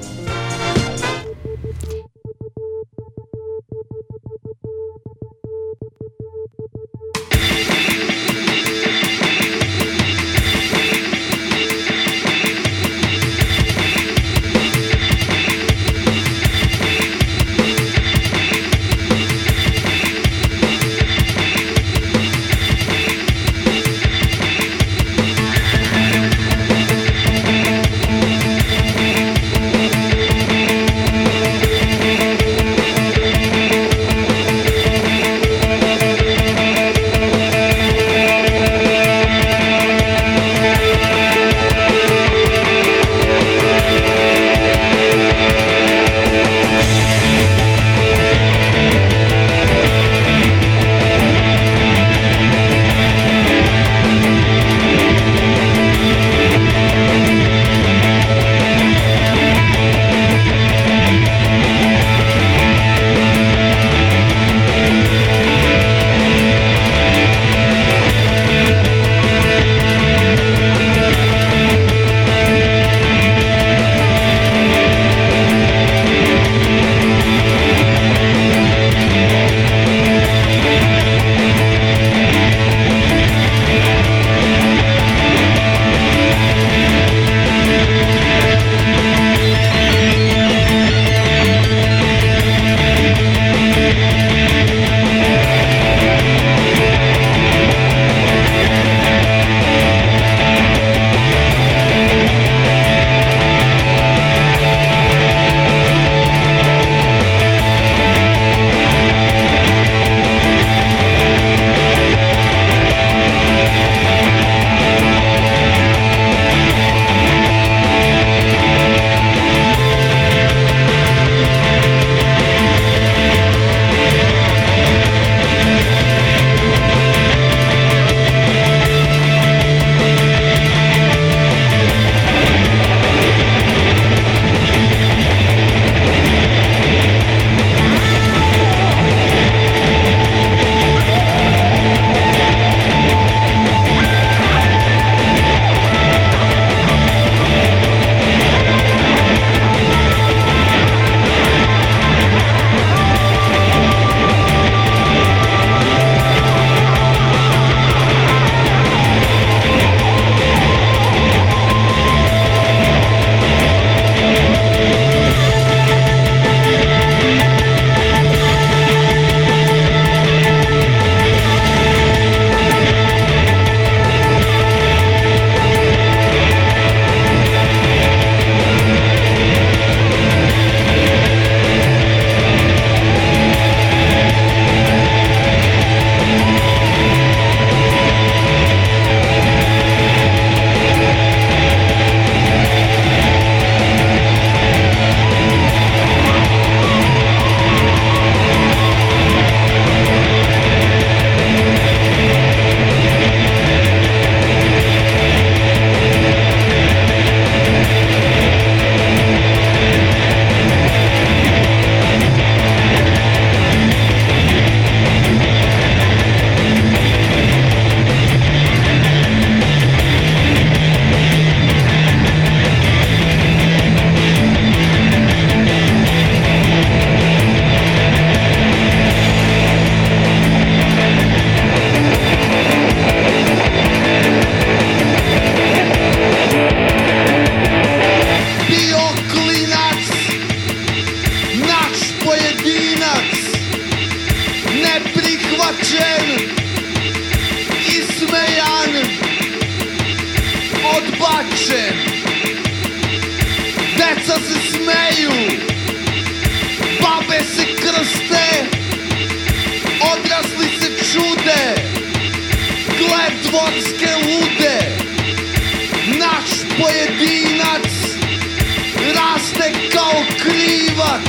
krivac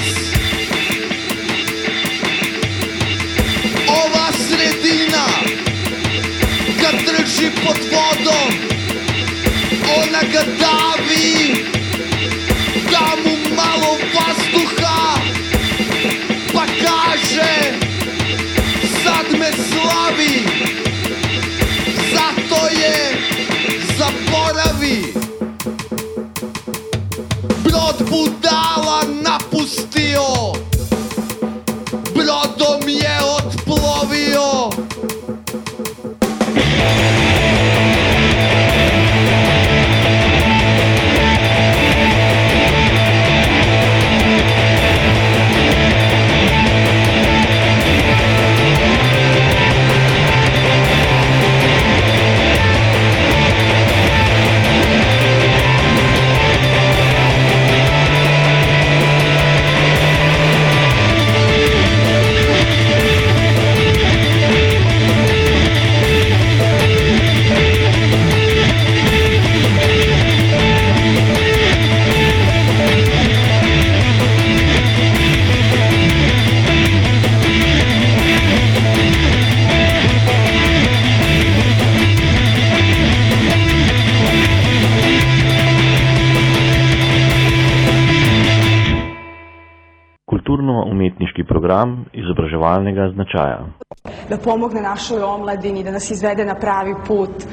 ова средина Kad држи под водом, Ona ga davi umetniški program izobraževalnega značaja. Da pomogne našoj omladini, da nas izvede na pravi put, e,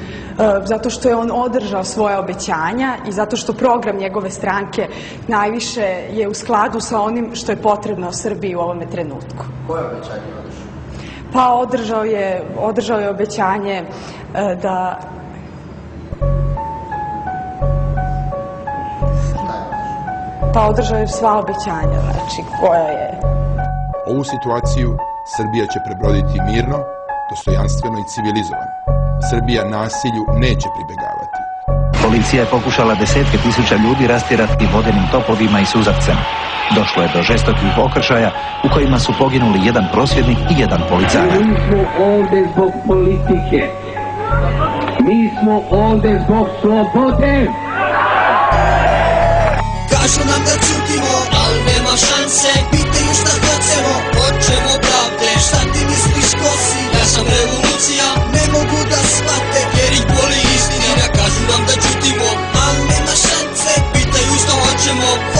zato što je on održao svoje obećanja i zato što program njegove stranke najviše je u skladu sa onim što je potrebno Srbiji u ovome trenutku. Koje obećanje je održao? Pa održao je, održao je obećanje e, da pa održao je sva obećanja, znači, koja je Ovu situaciju Srbija će prebroditi mirno, dostojanstveno i civilizovano. Srbija nasilju neće pribegavati. Policija je pokušala desetke tisuća ljudi rastirati vodenim topovima i suzavcem. Došlo je do žestokih okršaja u kojima su poginuli jedan prosvjednik i jedan policajac. Mi smo ovde zbog politike. Mi smo ovde zbog slobode. Kažu nam da ćutimo, ali nema šanse. sam revolucija. Ne mogu da shvate jer ih boli istina. Kažu nam da čutimo, ali nema šanse. Pitaju šta hoćemo.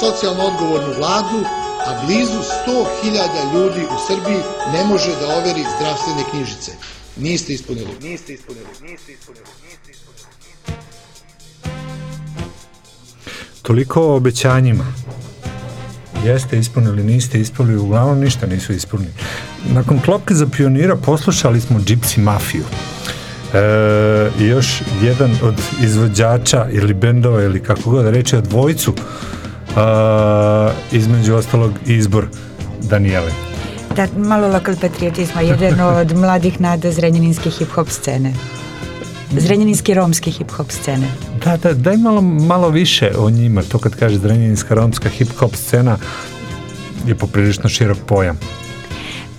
Socijalno odgovornu vladu, a blizu 100.000 ljudi u Srbiji ne može da overi zdravstvene knjižice. Niste ispunili. Niste ispunili. Niste ispunili. Toliko o obećanjima. Jeste ispunili, niste ispunili, uglavnom ništa nisu ispunili. Nakon klopke za pionira poslušali smo Gypsy Mafiju. E, i još jedan od izvođača ili bendova ili kako god da reče od dvojicu između ostalog izbor Danijele. Da, malo lokal patriotizma, jedan od mladih nada zrenjaninske hip-hop scene. Zrenjaninske romske hip-hop scene. Da, da, daj malo, malo više o njima. To kad kaže Zrenjaninska romska hip-hop scena je poprilično širok pojam.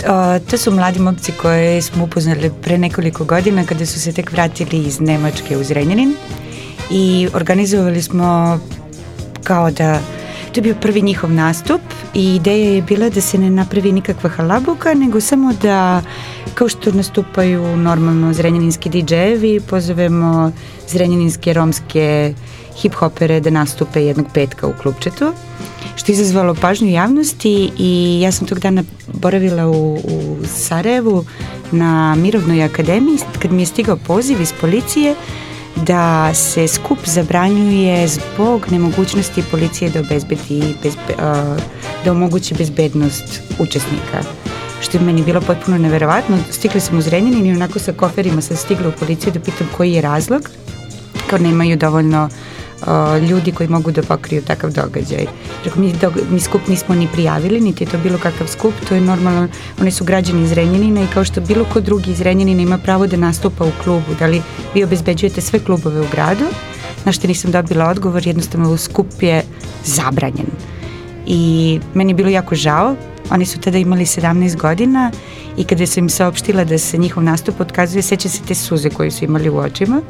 O, to su mladi momci koje smo upoznali pre nekoliko godina kada su se tek vratili iz Nemačke u Zrenjanin i organizovali smo kao da to je bio prvi njihov nastup i ideja je bila da se ne napravi nikakva halabuka, nego samo da kao što nastupaju normalno zrenjaninski DJ-evi, pozovemo zrenjaninske romske hip-hopere da nastupe jednog petka u klubčetu što je izazvalo pažnju javnosti i ja sam tog dana boravila u, u Sarajevu na Mirovnoj akademiji kad mi je stigao poziv iz policije da se skup zabranjuje zbog nemogućnosti policije da obezbedi bezbe, da omogući bezbednost učesnika što je meni bilo potpuno neverovatno. Stigli smo u Zrenjanin i onako sa koferima sam stigla u policiju da pitam koji je razlog kao nemaju dovoljno ljudi koji mogu da pokriju takav događaj. Rekao, mi, dog, mi skup nismo ni prijavili, niti je to bilo kakav skup, to je normalno, oni su građani iz Renjanina i kao što bilo ko drugi iz Renjanina ima pravo da nastupa u klubu, da li vi obezbeđujete sve klubove u gradu, na što nisam dobila odgovor, jednostavno skup je zabranjen. I meni je bilo jako žao, oni su tada imali 17 godina i kada sam im saopštila da se njihov nastup otkazuje, seća se te suze koje su imali u očima,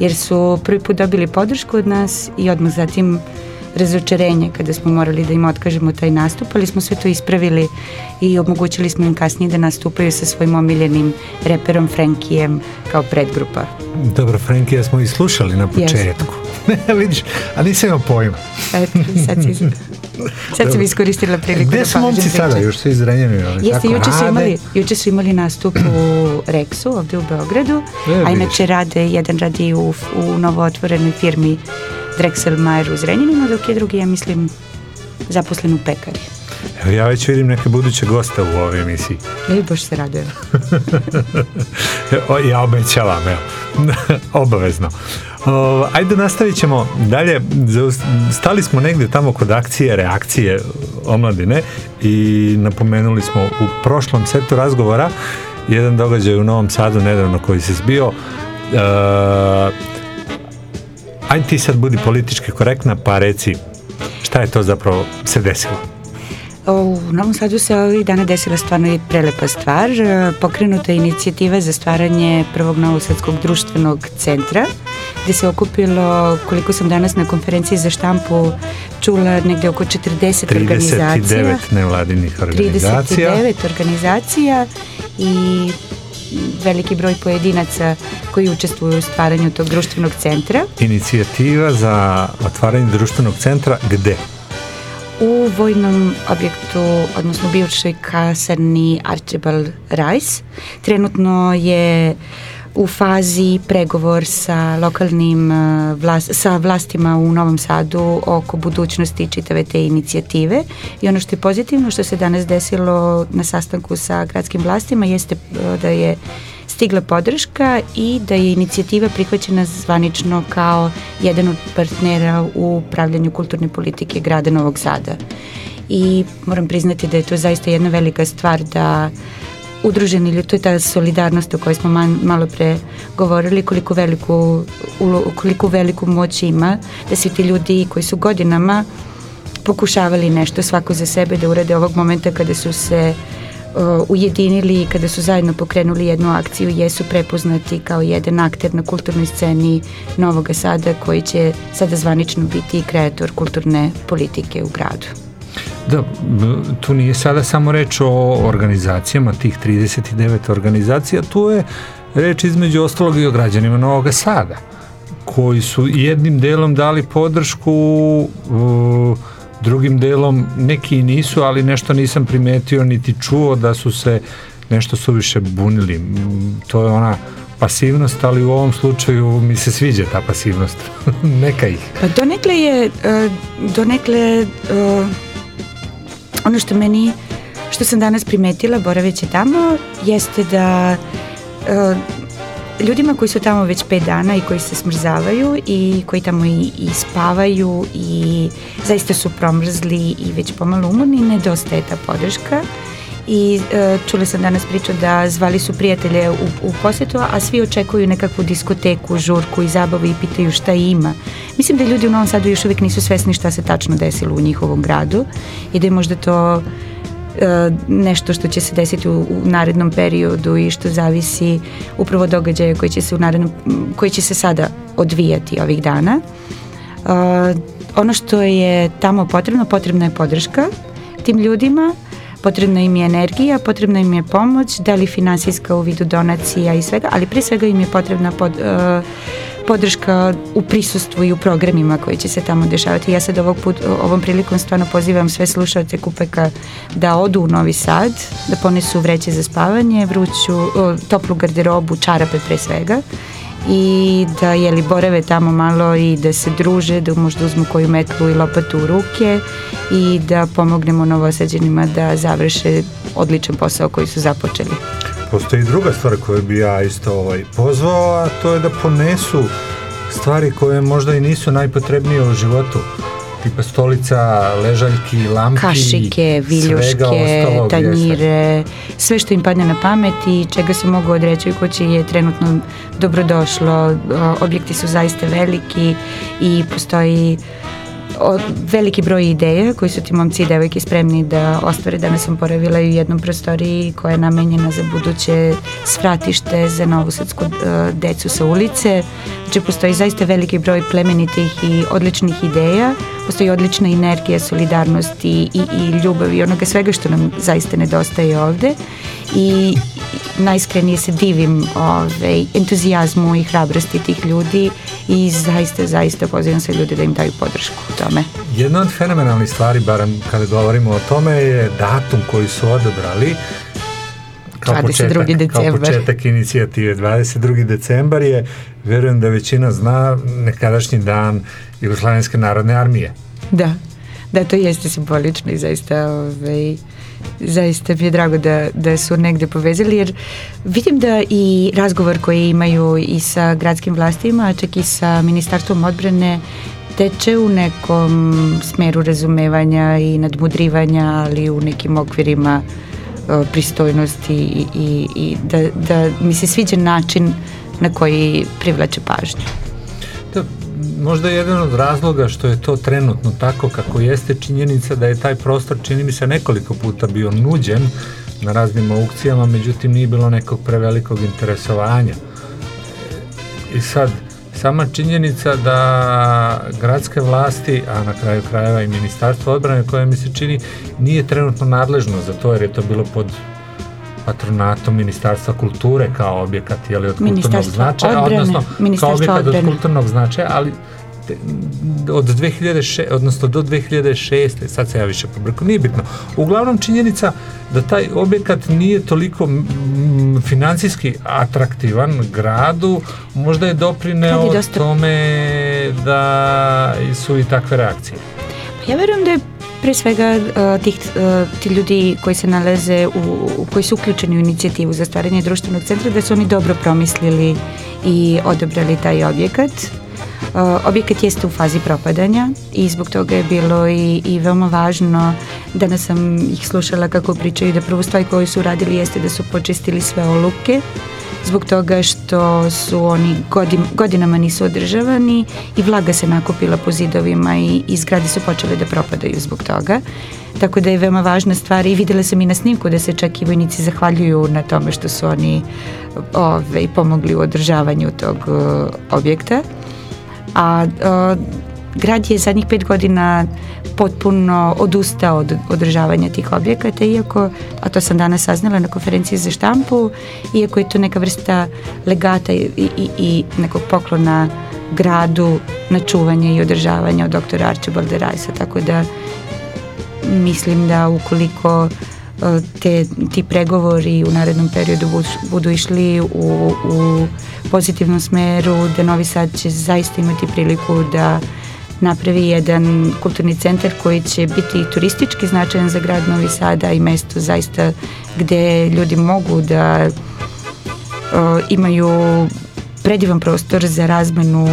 jer su prvi put dobili podršku od nas i odmah zatim razočarenje kada smo morali da im otkažemo taj nastup, ali smo sve to ispravili i omogućili smo im kasnije da nastupaju sa svojim omiljenim reperom Frankijem kao predgrupa. Dobro, Frankija smo i slušali na početku. Yes. Vidiš, a nisam imao pojma. Eto, sad si Sad sam iskoristila priliku Gde su momci sada? Još su izrenjeni? Jeste, juče su, imali, juče su imali nastup u Rexu, ovde u Beogradu, E, a inače rade, jedan radi u, u novo otvorenoj firmi Drexel Mayer u Zrenjaninu, dok je drugi, ja mislim, zaposlen u pekari. Evo ja već vidim neke buduće goste u ovoj emisiji. I baš se radujem. ja obećavam, evo. Obavezno. O, ajde nastavit ćemo dalje. Stali smo negde tamo kod akcije, reakcije omladine i napomenuli smo u prošlom setu razgovora jedan događaj u Novom Sadu nedavno koji se zbio. E, ajde ti sad budi politički korektna, pa reci šta je to zapravo se desilo? U Novom Sadu se ovih dana desila stvarno i prelepa stvar. Pokrenuta je inicijativa za stvaranje prvog novosadskog društvenog centra, gde se okupilo, koliko sam danas na konferenciji za štampu čula, negde oko 40 39 organizacija. nevladinih organizacija. 39 organizacija i veliki broj pojedinaca koji učestvuju u stvaranju tog društvenog centra. Inicijativa za otvaranje društvenog centra gde? U vojnom objektu, odnosno bivšoj kasarni Archibald Rice. Trenutno je u fazi pregovor sa lokalnim uh, vlas, sa vlastima u Novom Sadu oko budućnosti čitave te inicijative i ono što je pozitivno što se danas desilo na sastanku sa gradskim vlastima jeste uh, da je stigla podrška i da je inicijativa prihvaćena zvanično kao jedan od partnera u pravljanju kulturne politike grada Novog Sada. I moram priznati da je to zaista jedna velika stvar da udruženi ljudi, to je ta solidarnost o kojoj smo man, malo pre govorili, koliko veliku, koliko veliku moć ima da svi ti ljudi koji su godinama pokušavali nešto svako za sebe da urade ovog momenta kada su se uh, ujedinili i kada su zajedno pokrenuli jednu akciju jesu prepoznati kao jedan akter na kulturnoj sceni Novog Sada koji će sada zvanično biti kreator kulturne politike u gradu. Da, tu nije sada samo reč o organizacijama, tih 39 organizacija, tu je reč između ostalog i o građanima Novog Sada, koji su jednim delom dali podršku, uh, drugim delom neki nisu, ali nešto nisam primetio niti čuo da su se nešto suviše bunili. To je ona pasivnost, ali u ovom slučaju mi se sviđa ta pasivnost. Neka ih. Pa donekle je, uh, donekle uh, ono što meni, što sam danas primetila boraveći tamo, jeste da uh, ljudima koji su tamo već pet dana i koji se smrzavaju i koji tamo i, i spavaju i zaista su promrzli i već pomalo umorni, nedostaje ta podrška i e, čula sam danas priču da zvali su prijatelje u, u posetu, a svi očekuju nekakvu diskoteku, žurku i zabavu i pitaju šta ima. Mislim da ljudi u Novom Sadu još uvijek nisu svesni šta se tačno desilo u njihovom gradu i da je možda to nešto što će se desiti u, u narednom periodu i što zavisi upravo događaja koji će se u narednom, koji će se sada odvijati ovih dana. Uh, ono što je tamo potrebno, potrebna je podrška tim ljudima, potrebna im je energija, potrebna im je pomoć, da li finansijska u vidu donacija i svega, ali pre svega im je potrebna pod, uh, podrška u prisustvu i u programima koji će se tamo dešavati. Ja sad ovog put, ovom prilikom stvarno pozivam sve slušalce Kupeka da odu u Novi Sad, da ponesu vreće za spavanje, vruću, toplu garderobu, čarape pre svega i da jeli borave tamo malo i da se druže, da možda uzmu koju metlu i lopatu u ruke i da pomognemo novosađenima da završe odličan posao koji su započeli. Postoji druga stvar koju bi ja isto ovaj, pozvao, a to je da ponesu stvari koje možda i nisu najpotrebnije u životu tipa stolica, ležaljki, lampi, kašike, viljuške, tanjire, sve što im padne na pamet i čega se mogu odreći u kući je trenutno dobrodošlo. Objekti su zaista veliki i postoji o, veliki broj ideja koji su ti momci i devojke spremni da ostvare. Danas sam poravila i u jednom prostoriji koja je namenjena za buduće svratište za novosadsku uh, decu sa ulice. Znači postoji zaista veliki broj plemenitih i odličnih ideja, postoji odlična energija, solidarnost i, i, i ljubav i onoga svega što nam zaista nedostaje ovde i najiskrenije se divim ovaj, entuzijazmu i hrabrosti tih ljudi i zaista, zaista pozivam sve ljude da im daju podršku u tome. Jedna od fenomenalnih stvari, barem kada govorimo o tome, je datum koji su odabrali kao 22. početak, decembar. Kao početak inicijative. 22. decembar je, verujem da većina zna, nekadašnji dan Jugoslavijske narodne armije. Da, da, to jeste simbolično i zaista ovaj, zaista mi je drago da, da su negde povezali jer vidim da i razgovor koji imaju i sa gradskim vlastima, čak i sa ministarstvom odbrane teče u nekom smeru razumevanja i nadmudrivanja, ali u nekim okvirima o, pristojnosti i, i, i da, da mi se sviđa način na koji privlače pažnju. Da, možda jedan od razloga što je to trenutno tako kako jeste činjenica da je taj prostor čini mi se nekoliko puta bio nuđen na raznim aukcijama, međutim nije bilo nekog prevelikog interesovanja. I sad, sama činjenica da gradske vlasti, a na kraju krajeva i ministarstvo odbrane koje mi se čini nije trenutno nadležno za to jer je to bilo pod patronatom Ministarstva kulture kao objekat jeli, od kulturnog značaja, odnosno kao objekat od odbrane. kulturnog značaja, ali od 2006, odnosno do 2006. sad se ja više pobrkam, nije bitno. Uglavnom činjenica da taj objekat nije toliko mm, financijski atraktivan gradu, možda je doprineo dosta- tome da su i takve reakcije. Pa ja verujem da je pre svega uh, tih, uh, ti ljudi koji se nalaze, u, u- koji su uključeni u inicijativu za stvaranje društvenog centra, da su oni dobro promislili i odabrali taj objekat. Uh, objekat jeste u fazi propadanja i zbog toga je bilo i, i veoma važno danas sam ih slušala kako pričaju da prvu stvar koju su radili jeste da su počistili sve oluke zbog toga što su oni godin, godinama nisu održavani i vlaga se nakupila po zidovima i, i zgrade su počele da propadaju zbog toga. Tako da je veoma važna stvar i videla sam i na snimku da se čak i vojnici zahvaljuju na tome što su oni ove, pomogli u održavanju tog uh, objekta. A uh, grad je zadnjih pet godina potpuno odustao od održavanja tih objekata, iako, a to sam danas saznala na konferenciji za štampu, iako je to neka vrsta legata i, i, i nekog poklona gradu na čuvanje i održavanje od doktora Archibalda Rajsa, tako da mislim da ukoliko e, te, ti pregovori u narednom periodu budu, budu išli u, u pozitivnom smeru, da Novi Sad će zaista imati priliku da napravi jedan kulturni centar koji će biti turistički značajan za grad Novi Sada i mesto zaista gde ljudi mogu da uh, imaju predivan prostor za razmenu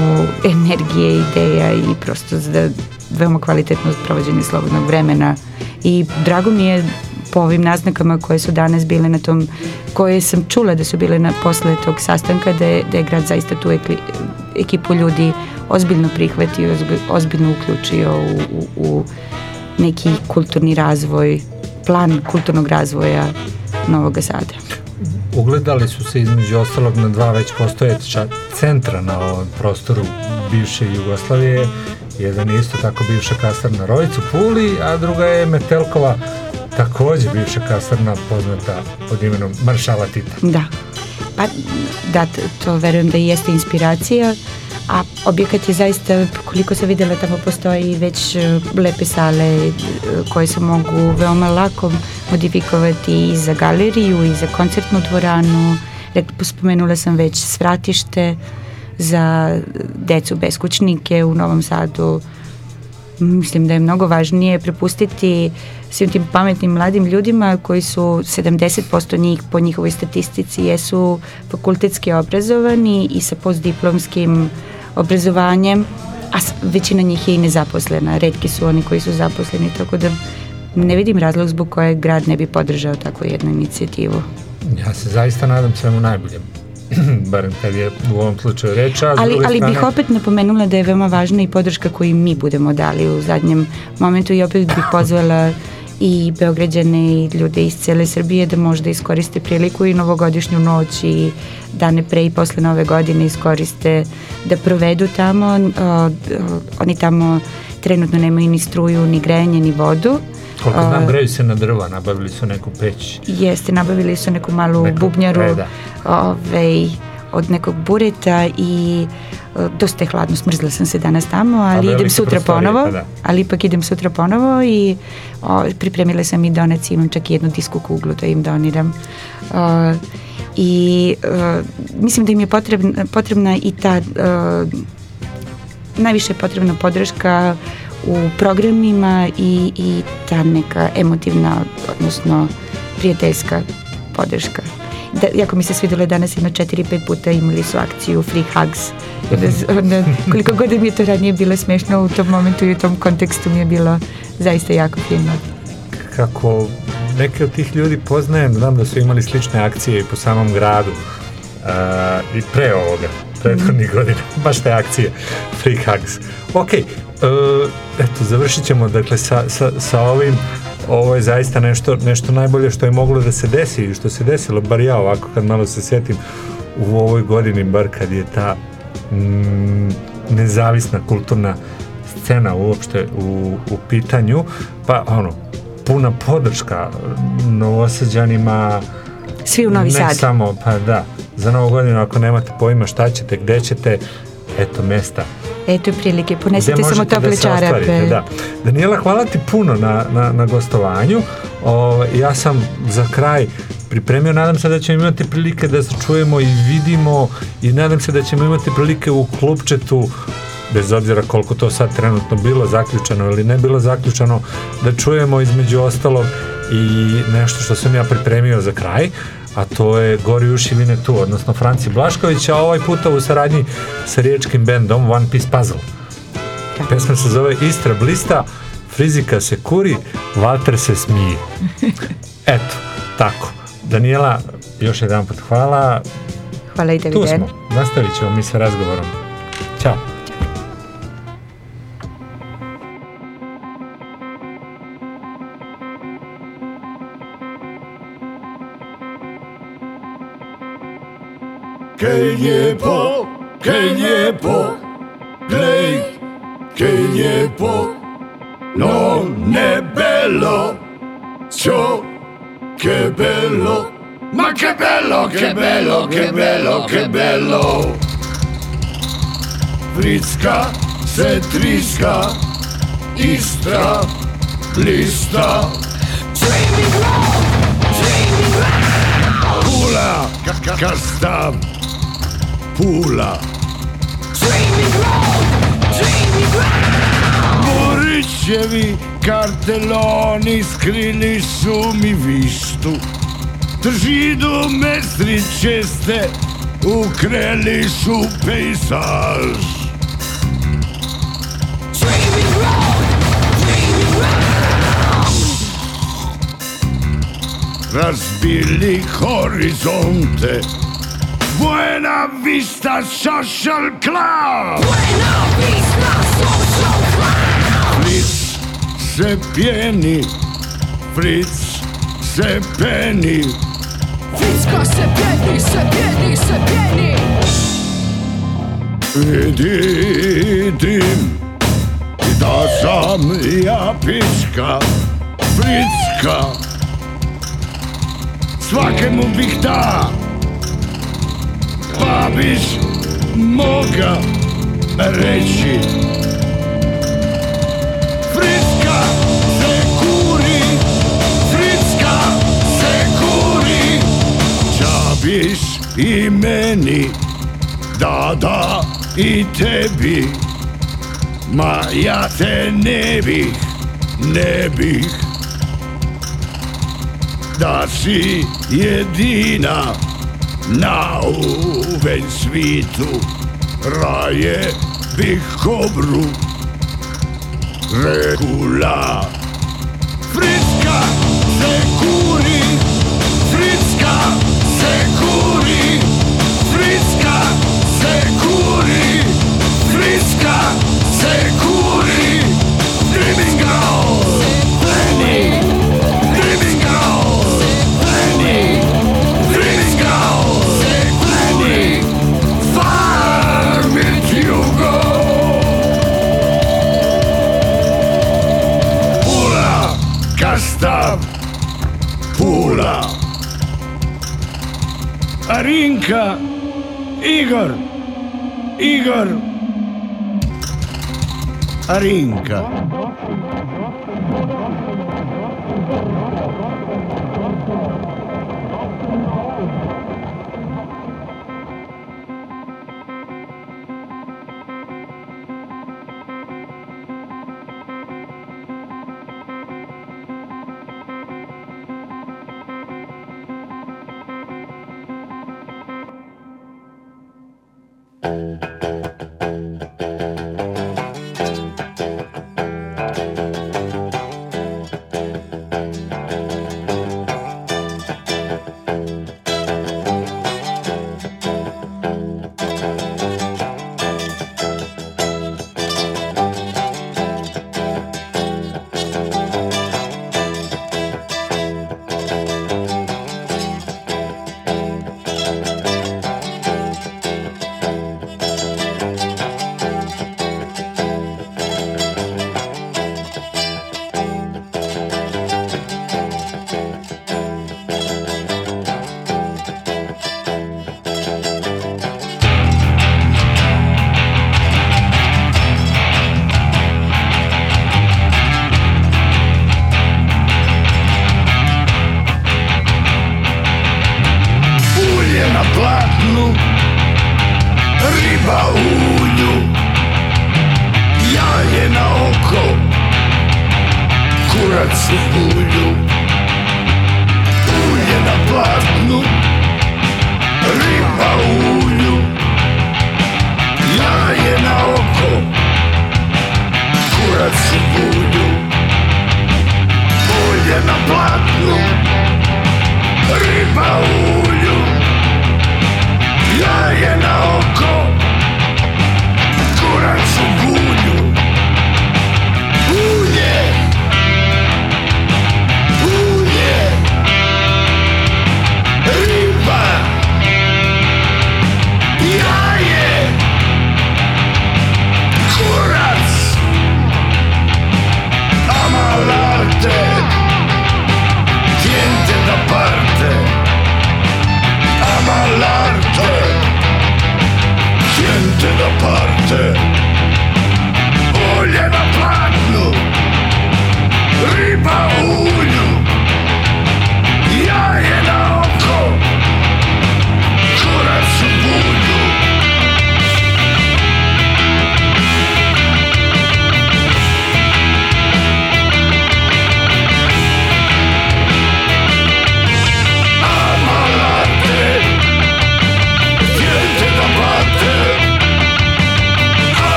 energije, ideja i prosto za veoma kvalitetno provođenje slobodnog vremena. I drago mi je po ovim naznakama koje su danas bile na tom, koje sam čula da su bile na posle tog sastanka, da je, da je grad zaista tu ekli, ekipu ljudi ozbiljno prihvatio, ozbi- ozbiljno uključio u, u, u neki kulturni razvoj, plan kulturnog razvoja Novog Sada. Ugledali su se između ostalog na dva već postojeća centra na ovom prostoru bivše Jugoslavije. Jedan je isto tako bivša kasarna Rojicu Puli, a druga je Metelkova takođe bivša kasarna poznata pod imenom Maršala Tita. Da. Pa da, to verujem da jeste inspiracija, a objekat je zaista, koliko sam videla, tamo postoji već e, lepe sale e, koje se mogu veoma lako modifikovati i za galeriju i za koncertnu dvoranu. Spomenula sam već svratište za decu beskućnike u Novom Sadu. Mislim da je mnogo važnije prepustiti svim tim pametnim mladim ljudima koji su 70% njih po njihovoj statistici jesu fakultetski obrazovani i sa postdiplomskim obrazovanjem, a većina njih je i nezaposlena. Redki su oni koji su zaposleni, tako da ne vidim razlog zbog kojeg grad ne bi podržao takvu jednu inicijativu. Ja se zaista nadam svemu najboljem. Barem kad je u ovom slučaju reč, ali, ali strane... bih opet napomenula da je veoma važna i podrška koju mi budemo dali u zadnjem momentu i opet bih pozvala i Beograđane i ljude iz cele Srbije da možda iskoriste priliku i novogodišnju noć i dane pre i posle nove godine iskoriste da provedu tamo. O, o, oni tamo trenutno nemaju ni struju, ni grejanje, ni vodu. Koliko znam, A, greju se na drva, nabavili su neku peć. Jeste, nabavili su neku malu Neku- bubnjaru e, da. ovaj, od nekog bureta i dosta je hladno, smrzla sam se danas tamo, ali idem velike sutra ponovo, pa da. ali ipak idem sutra ponovo i o, pripremila sam i donaci, imam čak i jednu disku kuglu da im doniram. O, I e, mislim da im je potrebna, potrebna i ta e, najviše je potrebna podrška u programima i, i ta neka emotivna, odnosno prijateljska podrška. Da, jako mi se svidelo danas jedno 4-5 puta imali su akciju Free Hugs. Da, onda, koliko god da mi je to ranije bilo smešno u tom momentu i u tom kontekstu mi je bilo zaista jako fino. Kako neke od tih ljudi poznajem, znam da su imali slične akcije i po samom gradu uh, i pre ovoga. prethodnih godina, baš te akcije Free Hugs. Ok, e, eto, završit ćemo dakle sa, sa, sa ovim ovo je zaista nešto, nešto najbolje što je moglo da se desi i što se desilo, bar ja ovako kad malo se sjetim u ovoj godini, bar kad je ta mm, nezavisna kulturna scena uopšte u, u pitanju, pa ono, puna podrška novosađanima, Svi u Novi ne Sad. samo, pa da, za novu godinu ako nemate pojma šta ćete, gde ćete, eto mesta. Eto prilike, ponesite samo tople da čarape. da. Daniela, hvala ti puno na, na, na gostovanju. O, ja sam za kraj pripremio, nadam se da ćemo imati prilike da se čujemo i vidimo i nadam se da ćemo imati prilike u klubčetu bez obzira koliko to sad trenutno bilo zaključano ili ne bilo zaključano, da čujemo između ostalog i nešto što sam ja pripremio za kraj, a to je Gori uši vine tu, odnosno Franci Blašković, a ovaj puta u saradnji sa riječkim bendom One Piece Puzzle. Pesma se zove Istra blista, Frizika se kuri, Walter se smije. Eto, tako. Daniela, još jedan put hvala. Hvala i Tu Davide. smo, nastavit ćemo mi sa razgovorom. Ćao. Quel n'y pas, quel n'y pas, play, quel n'y pas, non è bello, ciò che è bello, ma che bello, che bello, che no, bello, che bello. Fritzka, setriska, istra, lista. Dreaming rock, dreaming rock. Kula, kastam pula. Borićevi karteloni skrili su mi vištu Tržidu mestri česte ukreli su pejsaž Razbili horizonte Buena vista social club! Buena vista social club! Fritz se pjeni Fritz se peni Fricka se pjeni, se pjeni, se pjeni Vidim da sam ja pička Fricka Svakemu bih da Pa biš moga reći. Fricka se kuri Fricka se kuri. Čabiš i meni Da, da, i tebi. Ma ja te ne bih, ne bih. Da si jedina na ovom svitu Raje bih kobru rekula Fricka se kuri, Fricka se kuri Arinka, Igor, Igor, Arinka.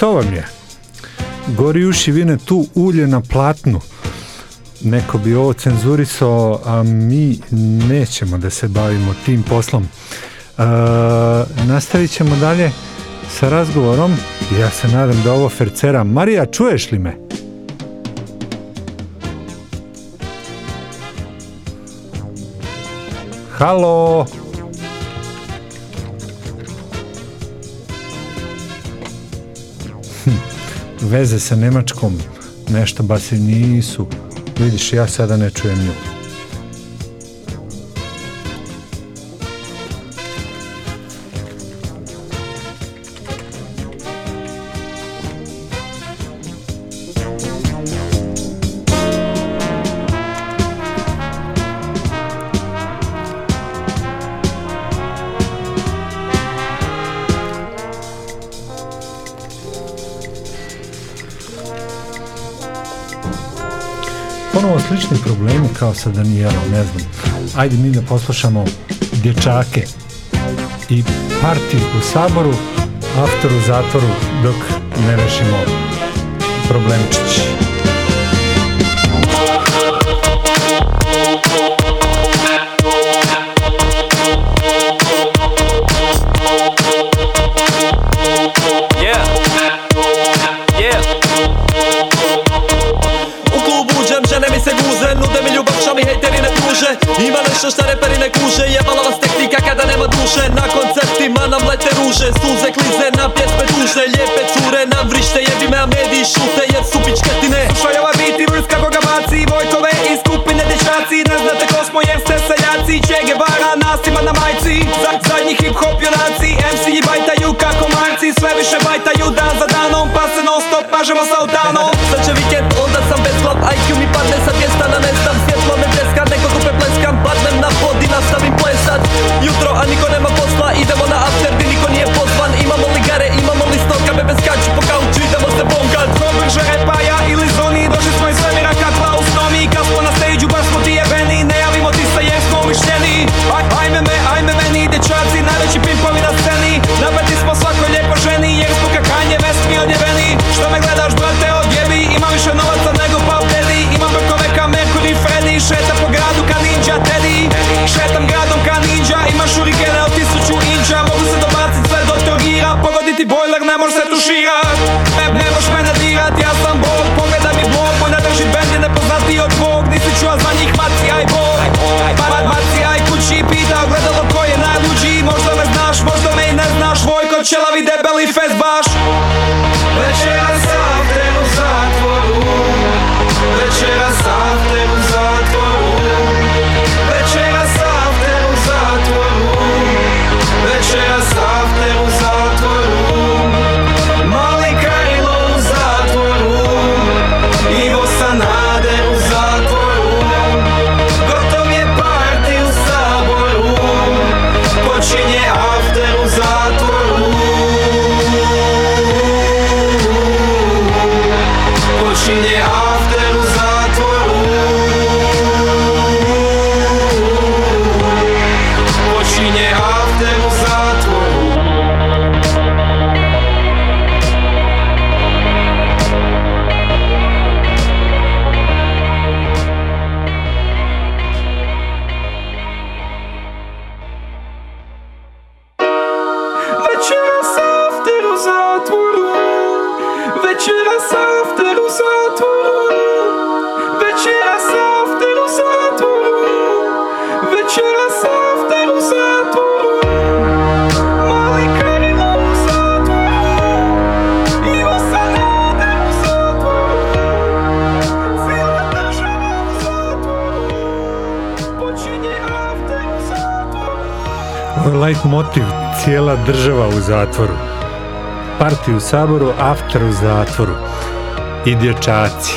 što vam je? Gori uši vine tu ulje na platnu. Neko bi ovo cenzurisao, a mi nećemo da se bavimo tim poslom. E, nastavit ćemo dalje sa razgovorom. Ja se nadam da ovo fercera. Marija, čuješ li me? Halo! Halo! veze sa Nemačkom nešto baš nisu. Vidiš, ja sada ne čujem nju. sa Danijelom, ne znam. Ajde mi da poslušamo dječake i parti u saboru, after u zatvoru dok ne rešimo problemčići. njih motiv cijela država u zatvoru. Parti u saboru, after u zatvoru. I dječaci.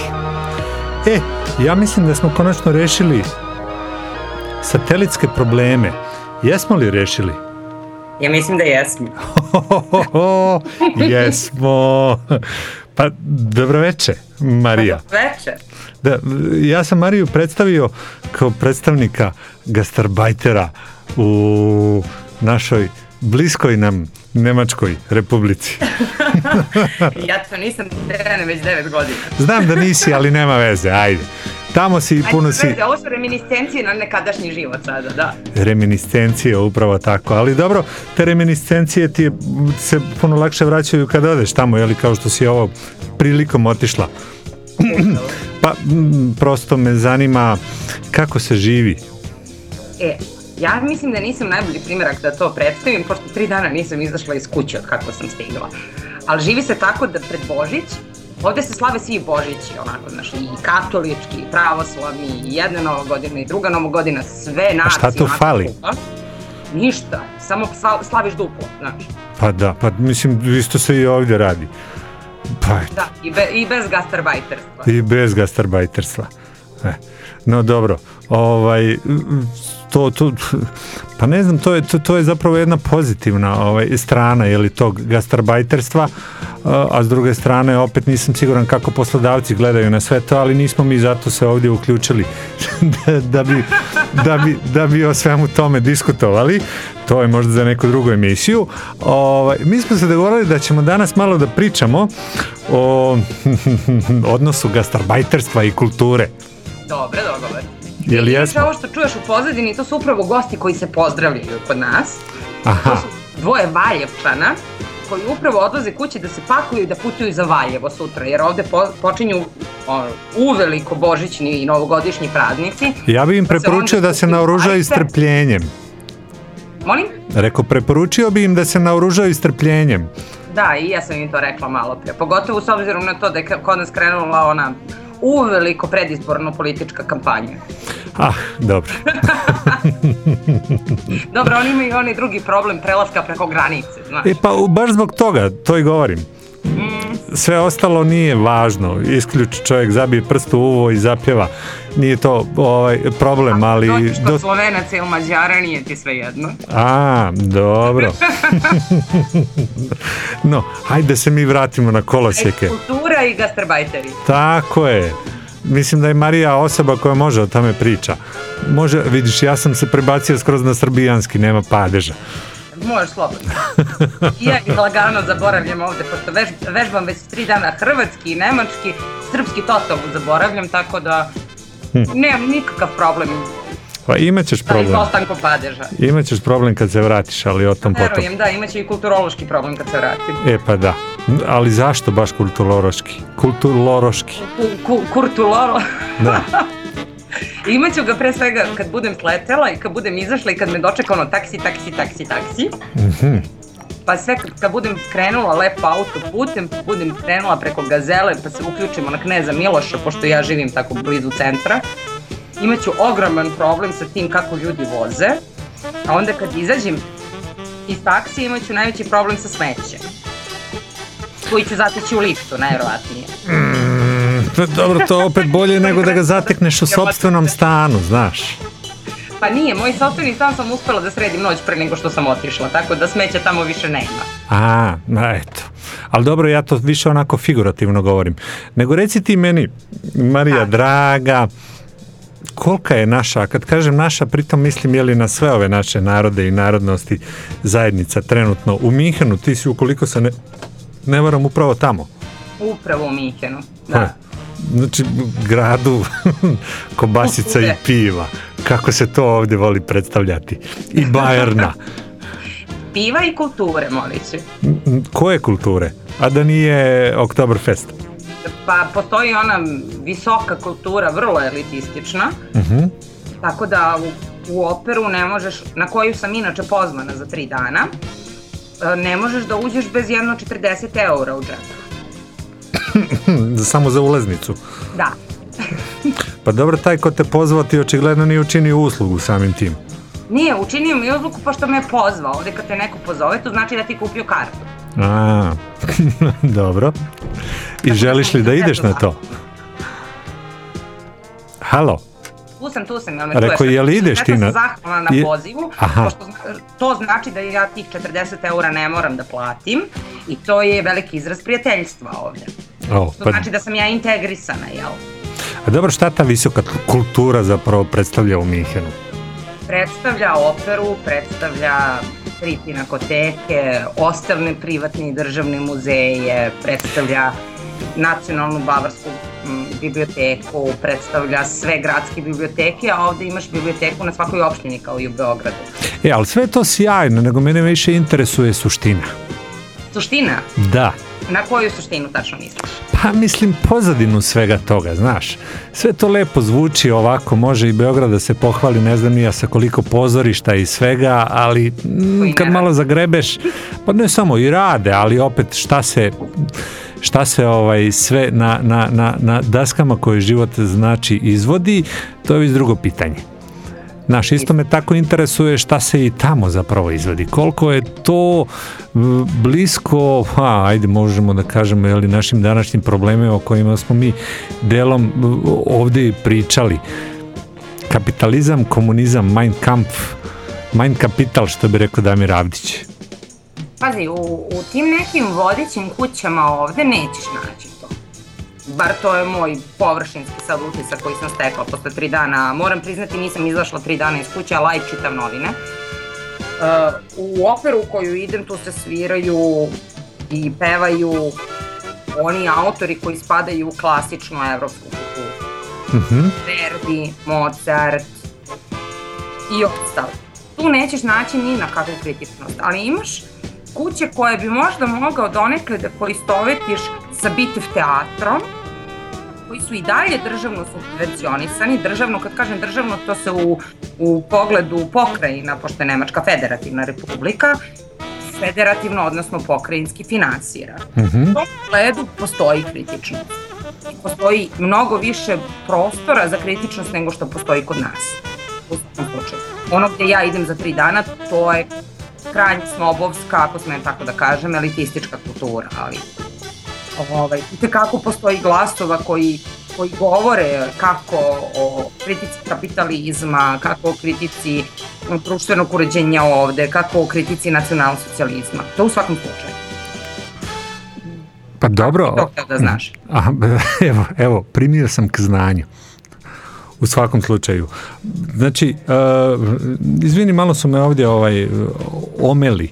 E, ja mislim da smo konačno rešili satelitske probleme. Jesmo li rešili? Ja mislim da jesmo. jesmo. Pa, dobroveče, Marija. Dobroveče. Da, ja sam Mariju predstavio kao predstavnika gastarbajtera u našoj bliskoj nam Nemačkoj republici. ja to nisam trener već 9 godina. Znam da nisi, ali nema veze, ajde. Tamo si i puno si... Ovo su reminiscencije na nekadašnji život sada, da. Reminiscencije, upravo tako. Ali dobro, te reminiscencije ti se puno lakše vraćaju kada odeš tamo, jeli kao što si ovo prilikom otišla. pa, m, prosto me zanima kako se živi. E, Ja mislim da nisam najbolji primjerak da to predstavim, pošto tri dana nisam izašla iz kuće od kako sam stigla. Ali živi se tako da pred Božić, ovde se slave svi Božići, onako, znaš, i katolički, i pravoslavni, i jedna nova godina, i druga nova godina, sve nacije. A šta tu fali? Kupa. Ništa, samo slaviš duplo, znaš. Pa da, pa mislim, isto se i ovde radi. Pa, da, i, be, i bez gastarbajterstva. I bez gastarbajterstva. E. No dobro, ovaj, to, to, pa ne znam, to je, to, to je zapravo jedna pozitivna ovaj, strana je li tog gastarbajterstva, a, s druge strane opet nisam siguran kako poslodavci gledaju na sve to, ali nismo mi zato se ovdje uključili da, da, bi, da, bi, da bi o svemu tome diskutovali. To je možda za neku drugu emisiju. Ovaj, mi smo se dogovorili da ćemo danas malo da pričamo o odnosu gastarbajterstva i kulture. Dobro, dogovor. Jel jesmo? Ovo što čuješ u pozadini, to su upravo gosti koji se pozdravljaju kod nas. Aha, Dvoje Valjevčana koji upravo odlaze kući da se pakuju i da putuju za Valjevo sutra, jer ovde po, počinju uveliko božićni i novogodišnji praznici. ja bi im Pa preporučio da se naoružaju strpljenjem. Molim? Rekao, preporučio bi im da se naoružaju strpljenjem. Da, i ja sam im to rekla malo pre. Pogotovo s obzirom na to da je kod nas krenula ona uveliko predizborno politička kampanja. Ah, dobro. Dobro, oni imaju i onaj drugi problem prelaska preko granice, znaš. E pa baš zbog toga, to i govorim. Sve ostalo nije važno. Isključi čovjek, zabije prst u uvo i zapjeva. Nije to ovaj, problem, ali... Dođeš kod do- Slovenaca ili Mađara, nije ti sve jedno. A, dobro. no, hajde se mi vratimo na kolosijeke. Kultura i gastarbajteri. Tako je. Mislim da je Marija osoba koja može o tome priča. Može, vidiš, ja sam se prebacio skroz na srbijanski, nema padeža. Možeš slobodno. Ja ih lagano zaboravljam ovde, pošto vež, vežbam već tri dana hrvatski i nemački, srpski totalno zaboravljam, tako da Hm. nemam nikakav problem Pa imaćeš sa problem. izostankom padeža. Imaćeš problem kad se vratiš, ali o tom potom. Verujem, da, imaće i kulturološki problem kad se vratim. E pa da. Ali zašto baš kulturološki? Kulturološki. Ku, ku, kurtuloro. Da. Imaću ga pre svega kad budem sletela i kad budem izašla i kad me dočeka ono taksi, taksi, taksi, taksi. Mhm. Pa sve kad, kad budem krenula lepo autoputem, budem krenula preko Gazele pa se uključimo na Kneza Miloša, pošto ja živim tako blizu centra, imaću ogroman problem sa tim kako ljudi voze, a onda kad izađem iz taksije imaću najveći problem sa smećem koji ću zateći u liftu, najverovatnije. Pa Dobro, to opet bolje nego da ga zatekneš u sopstvenom stanu, znaš. Pa nije, moj sopstveni stan sam uspela da sredim noć pre nego što sam otišla, tako da smeća tamo više nema. A, eto. Ali dobro, ja to više onako figurativno govorim. Nego reci ti meni, Marija, draga, kolika je naša, a kad kažem naša, pritom mislim je li na sve ove naše narode i narodnosti zajednica trenutno u Minhenu, ti si ukoliko se ne, ne varam upravo tamo. Upravo u Minhenu, Ha. Znači, gradu kobasica i piva. Kako se to ovdje voli predstavljati. I bajerna. Piva i kulture, moliću. Koje kulture? A da nije Oktoberfest? Pa postoji ona visoka kultura, vrlo elitistična, Mhm. tako da u, u operu ne možeš, na koju sam inače pozvana za tri dana, e, ne možeš da uđeš bez jedno 40 eura u džepu. Samo za ulaznicu. Da. Pa dobro, taj ko te pozvao ti očigledno nije učinio uslugu samim tim. Nije, učinio mi odluku pošto me je pozvao. Ovde kad te neko pozove, to znači da ti kupio kartu. A, dobro. I želiš li da ideš na to? Halo? Tu sam, tu sam, jel me Rekao, jel ideš ti na- sam zahvalna na pozivu, Aha. pošto to znači da ja tih 40 eura ne moram da platim i to je veliki izraz prijateljstva ovde. O, To pa, znači da sam ja integrisana, jel? a dobro, šta ta visoka kultura zapravo predstavlja u Minhenu? Predstavlja operu, predstavlja tri pinakoteke, ostavne privatne i državne muzeje, predstavlja nacionalnu bavarsku mm, biblioteku, predstavlja sve gradske biblioteke, a ovde imaš biblioteku na svakoj opštini kao i u Beogradu. E, ali sve to sjajno, nego mene više interesuje suština. Suština, Da. na koju suštinu tačno misliš? Pa mislim pozadinu svega toga, znaš. Sve to lepo zvuči ovako, može i Beograd da se pohvali, ne znam ja sa koliko pozorišta i svega, ali mm, kad malo zagrebeš, pa ne samo i rade, ali opet šta se šta se ovaj sve na, na, na, na daskama koje život znači izvodi, to je već drugo pitanje. Znaš, isto me tako interesuje šta se i tamo zapravo izvodi. Koliko je to blisko, ha, ajde možemo da kažemo, jeli, našim današnjim problemima o kojima smo mi delom ovde pričali. Kapitalizam, komunizam, Mein Kampf, Mein Kapital, što bi rekao Damir Avdić. Pazi, u, u tim nekim vodećim kućama ovde nećeš naći to. Bar to je moj površinski sad utisak koji sam stekla posle tri dana. Moram priznati, nisam izašla tri dana iz kuće, a live čitam novine. Uh, u operu koju idem tu se sviraju i pevaju oni autori koji spadaju u klasičnu evropsku kulturu. Mhm. Verdi, Mozart i ostalo. Tu nećeš naći ni na kakvu kritičnost, ali imaš kuće koje bi možda mogao donekle da poistovetiš sa Bitev teatrom, koji su i dalje državno subvencionisani. Državno, kad kažem državno, to se u, u pogledu pokrajina, pošto je Nemačka federativna republika, federativno, odnosno pokrajinski finansira. Mhm. U tom pogledu postoji kritičnost. Postoji mnogo više prostora za kritičnost nego što postoji kod nas. U svakom slučaju. Ono gde ja idem za tri dana, to je krajnj snobovska, ako smem tako da kažem, elitistička kultura, ali ovaj, i kako postoji glasova koji, koji govore kako o kritici kapitalizma, kako o kritici društvenog uređenja ovde, kako o kritici nacionalsocijalizma. To u svakom slučaju. Pa dobro. to da znaš? Aha, evo, evo, primio sam k znanju. U svakom slučaju. Znači, uh, izvini, malo su me ovdje ovaj, omeli.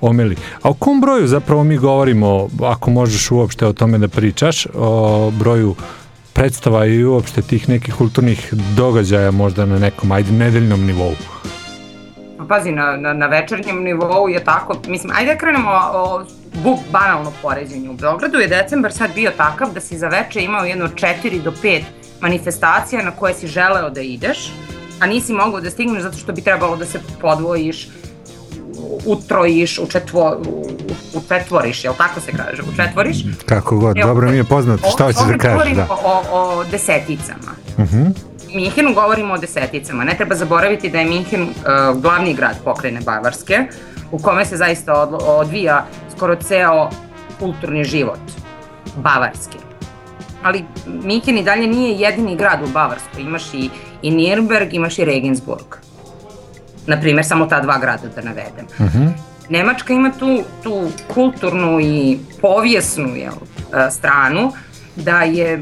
Omeli. A o kom broju zapravo mi govorimo, ako možeš uopšte o tome da pričaš, o broju predstava i uopšte tih nekih kulturnih događaja možda na nekom, ajde, nedeljnom nivou? Pa Pazi, na, na, na večernjem nivou je tako, mislim, ajde da krenemo o, o bu, banalno poređenju. U Beogradu je decembar sad bio takav da si za veče imao jedno 4 do 5 manifestacija na koje si želeo da ideš, a nisi mogao da stigneš zato što bi trebalo da se podvojiš, utrojiš, učetvo, učetvoriš, jel tako se kaže, učetvoriš? Kako god, Evo, dobro mi je poznato, šta hoćeš da kažeš, da. o, o deseticama. Mhm. Minhenu govorimo o deseticama. Ne treba zaboraviti da je Minhen uh, glavni grad pokrajine Bavarske, u kome se zaista od, odvija skoro ceo kulturni život Bavarske. Ali Minhen i dalje nije jedini grad u Bavarskoj. Imaš i, i Nürnberg, imaš i Regensburg. Naprimer, samo ta dva grada da navedem. Mhm. Nemačka ima tu, tu kulturnu i povijesnu jel, e, stranu da je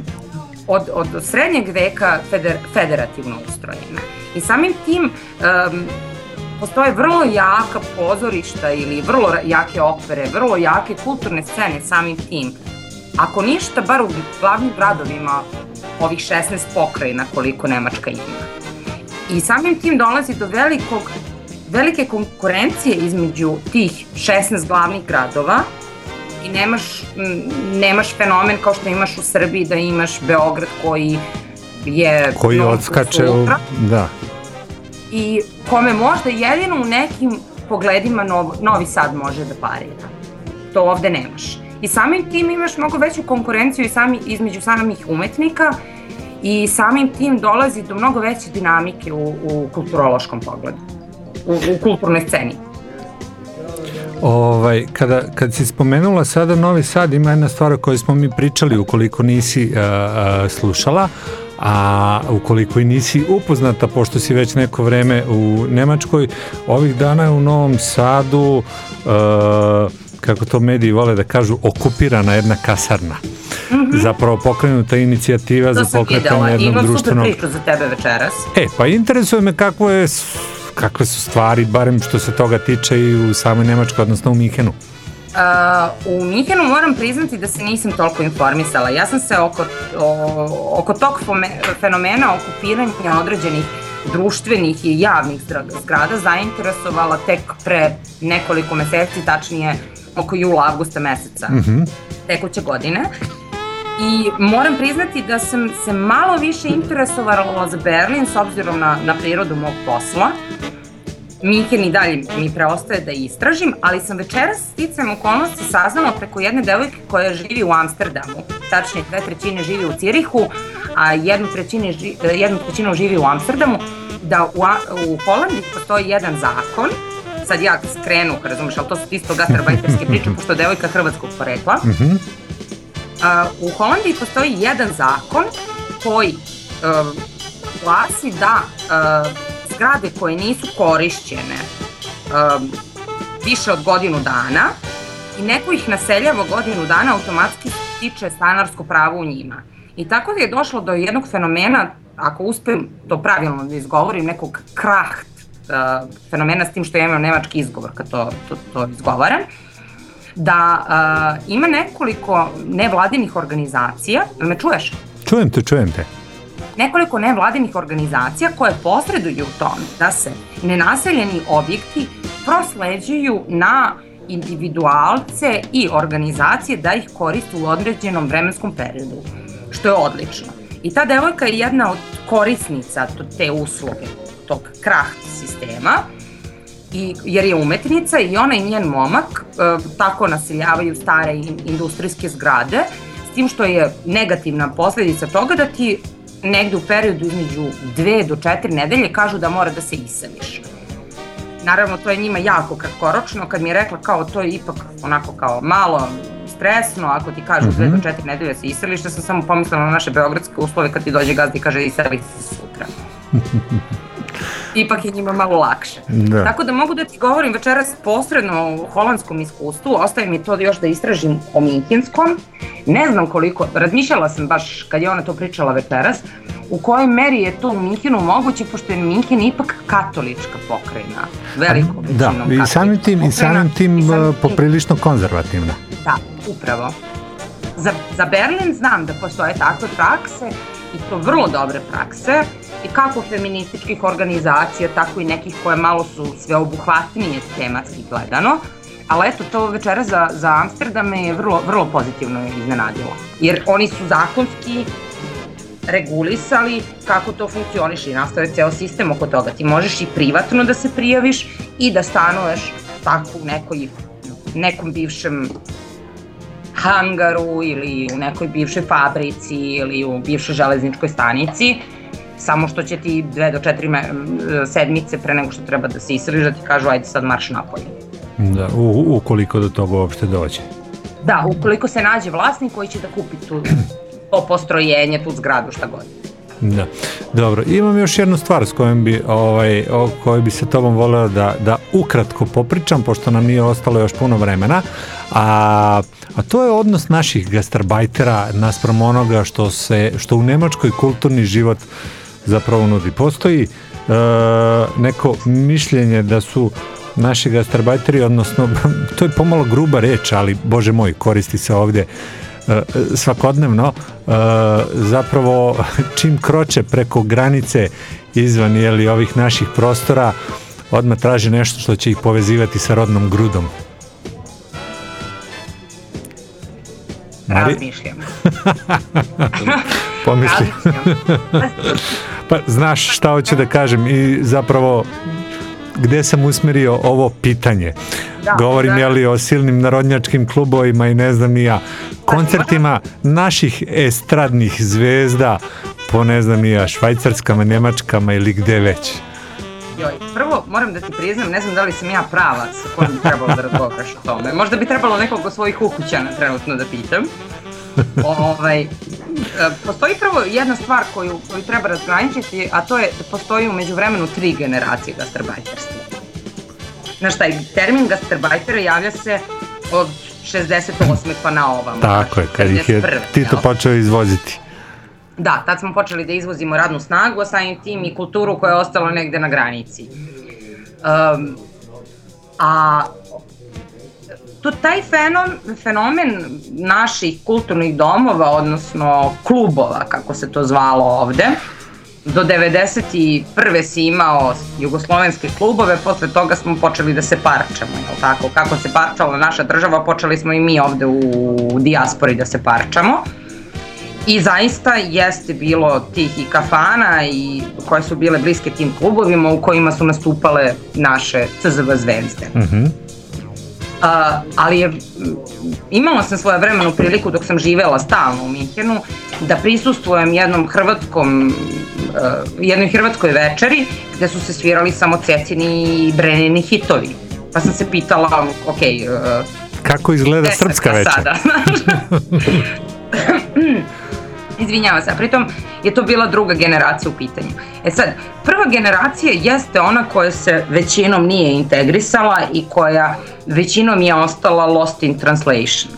od, od srednjeg veka feder, federativno ustrojena. I samim tim um, postoje vrlo jaka pozorišta ili vrlo jake opere, vrlo jake kulturne scene samim tim. Ako ništa, bar u glavnim gradovima ovih 16 pokrajina koliko Nemačka ima. I samim tim dolazi do velikog, velike konkurencije između tih 16 glavnih gradova i nemaš, nemaš fenomen kao što imaš u Srbiji da imaš Beograd koji je Koji odskače u... Da. i kome možda jedino u nekim pogledima Nov, Novi Sad može da parira. To ovde nemaš. I samim tim imaš mnogo veću konkurenciju i sami, između samih umetnika i samim tim dolazi do mnogo veće dinamike u, u kulturološkom pogledu, u, u kulturnoj sceni. Ovaj, kada, kad si spomenula sada Novi Sad, ima jedna stvar o kojoj smo mi pričali ukoliko nisi a, a, slušala, a ukoliko i nisi upoznata, pošto si već neko vreme u Nemačkoj, ovih dana u Novom Sadu, a, kako to mediji vole da kažu, okupirana jedna kasarna. Zapravo pokrenuta inicijativa. To za pokretanje jednog imam super društvenog priču za tebe večeras. E, pa interesuje me kako je, kakve su stvari, barem što se toga tiče i u samoj Nemačkoj, odnosno u Mihenu. Uh, u Minhenu moram priznati da se nisam toliko informisala. Ja sam se oko, o, oko tog fome- fenomena okupiranja određenih društvenih i javnih zgra- zgrada zainteresovala tek pre nekoliko meseci, tačnije oko jula, avgusta meseca Mhm. tekuće godine. I moram priznati da sam se malo više interesovala za Berlin s obzirom na, na prirodu mog posla. Minhen i dalje mi preostaje da istražim, ali sam večeras sticam okolnosti saznala preko jedne devojke koja živi u Amsterdamu. Tačnije, dve trećine živi u Cirihu, a jednu trećinu, ži, jednu trećinu živi u Amsterdamu, da u, u Holandiji postoji jedan zakon, sad ja skrenu, razumeš, ali to su isto gastarbajterske priče, pošto je devojka hrvatskog porekla. Mm -hmm. Uh, u Holandiji postoji jedan zakon koji uh, glasi da uh, zgrade koje nisu korišćene uh, više od godinu dana i neko ih naseljava godinu dana automatski stiče stanarsko pravo u njima. I tako je došlo do jednog fenomena, ako uspem to pravilno da izgovorim, nekog kraht uh, fenomena s tim što ja imam nemački izgovor kad to, to, to izgovaram, da uh, ima nekoliko nevladinih organizacija, me čuješ? Čujem te, čujem te. Nekoliko nevladinih organizacija koje posreduju u tom da se nenaseljeni objekti prosleđuju na individualce i organizacije da ih koriste u određenom vremenskom periodu, što je odlično. I ta devojka je jedna od korisnica te usluge, tog kraht sistema, i, jer je umetnica i ona i njen momak e, tako naseljavaju stare industrijske zgrade, s tim što je negativna posledica toga da ti negde u periodu između dve do četiri nedelje kažu da mora da se iseliš. Naravno, to je njima jako kratkoročno, kad mi je rekla kao to je ipak onako kao malo stresno, ako ti kažu mm -hmm. dve do četiri nedelje da se iseliš, da sam samo pomislila na naše beogradske uslove kad ti dođe gazda i kaže iseli se sutra. ipak je njima malo lakše. Da. Tako da mogu da ti govorim večeras posredno o holandskom iskustvu, ostaje mi to da još da istražim o minhinskom. Ne znam koliko, razmišljala sam baš kad je ona to pričala večeras, u kojoj meri je to u Minhenu moguće, pošto je Minhen ipak katolička pokrajina, veliko Da, i samim tim, i samim tim, i samim tim poprilično konzervativna. Da, upravo. Za, za Berlin znam da postoje takve prakse i to vrlo dobre prakse i kako feminističkih organizacija, tako i nekih koje malo su sveobuhvatnije tematski gledano. Ali eto, to večera za, za Amsterdam je vrlo, vrlo pozitivno iznenadilo. Jer oni su zakonski regulisali kako to funkcioniše i nastao ceo sistem oko toga. Ti možeš i privatno da se prijaviš i da stanuješ tako u nekoj, nekom bivšem hangaru ili u nekoj bivšoj fabrici ili u bivšoj železničkoj stanici samo što će ti dve do četiri sedmice pre nego što treba da se iseliš da ti kažu ajde sad marš napolje. Da, u, ukoliko do toga uopšte dođe. Da, ukoliko se nađe vlasnik koji će da kupi tu, to postrojenje, tu zgradu, šta god. Da. Dobro, imam još jednu stvar s kojom bi, ovaj, o kojoj bi se tobom voleo da, da ukratko popričam, pošto nam nije ostalo još puno vremena, a, a to je odnos naših gastarbajtera naspram onoga što, se, što u Nemačkoj kulturni život zapravo nudi. Postoji e, neko mišljenje da su naši gastarbajteri, odnosno to je pomalo gruba reč, ali bože moj, koristi se ovde svakodnevno, e, zapravo čim kroče preko granice izvan jeli, ovih naših prostora, odmah traže nešto što će ih povezivati sa rodnom grudom. Mari? Razmišljam. Pomisli. pa znaš šta hoću da kažem i zapravo gde sam usmerio ovo pitanje. Da, Govorim da. jeli o silnim narodnjačkim klubovima i ne znam ni ja. Koncertima naših estradnih zvezda po ne znam ni ja, švajcarskama, njemačkama ili gde već. Joj, prvo moram da ti priznam, ne znam da li sam ja prava sa kojom bi trebalo da razgovaraš o tome. Možda bi trebalo nekog od svojih ukućana trenutno da pitam. ovaj, postoji prvo jedna stvar koju, koju treba razgraničiti, a to je da postoji umeđu vremenu tri generacije gastarbajterstva. Znaš, taj termin gastarbajtera javlja se od 68. pa na ovam. Tako je, kad ih je Tito počeo izvoziti. Da, tad smo počeli da izvozimo radnu snagu, a samim tim i kulturu koja je ostala negde na granici. Um, a to taj fenom, fenomen naših kulturnih domova, odnosno klubova, kako se to zvalo ovde, do 91. si imao jugoslovenske klubove, posle toga smo počeli da se parčamo, jel tako? Kako se parčala naša država, počeli smo i mi ovde u, dijaspori da se parčamo. I zaista jeste bilo tih i kafana i koje su bile bliske tim klubovima u kojima su nastupale naše CZV zvezde. Mhm. Uh, ali je, imala sam svoje vremenu priliku dok sam živela stalno u Minhenu da prisustvujem jednom hrvatskom uh, jednoj hrvatskoj večeri gde su se svirali samo cecini i brenini hitovi. Pa sam se pitala, ok, uh, Kako izgleda srpska večer? sada, Izvinjava se, a pritom je to bila druga generacija u pitanju. E sad, prva generacija jeste ona koja se većinom nije integrisala i koja većinom je ostala lost in translation.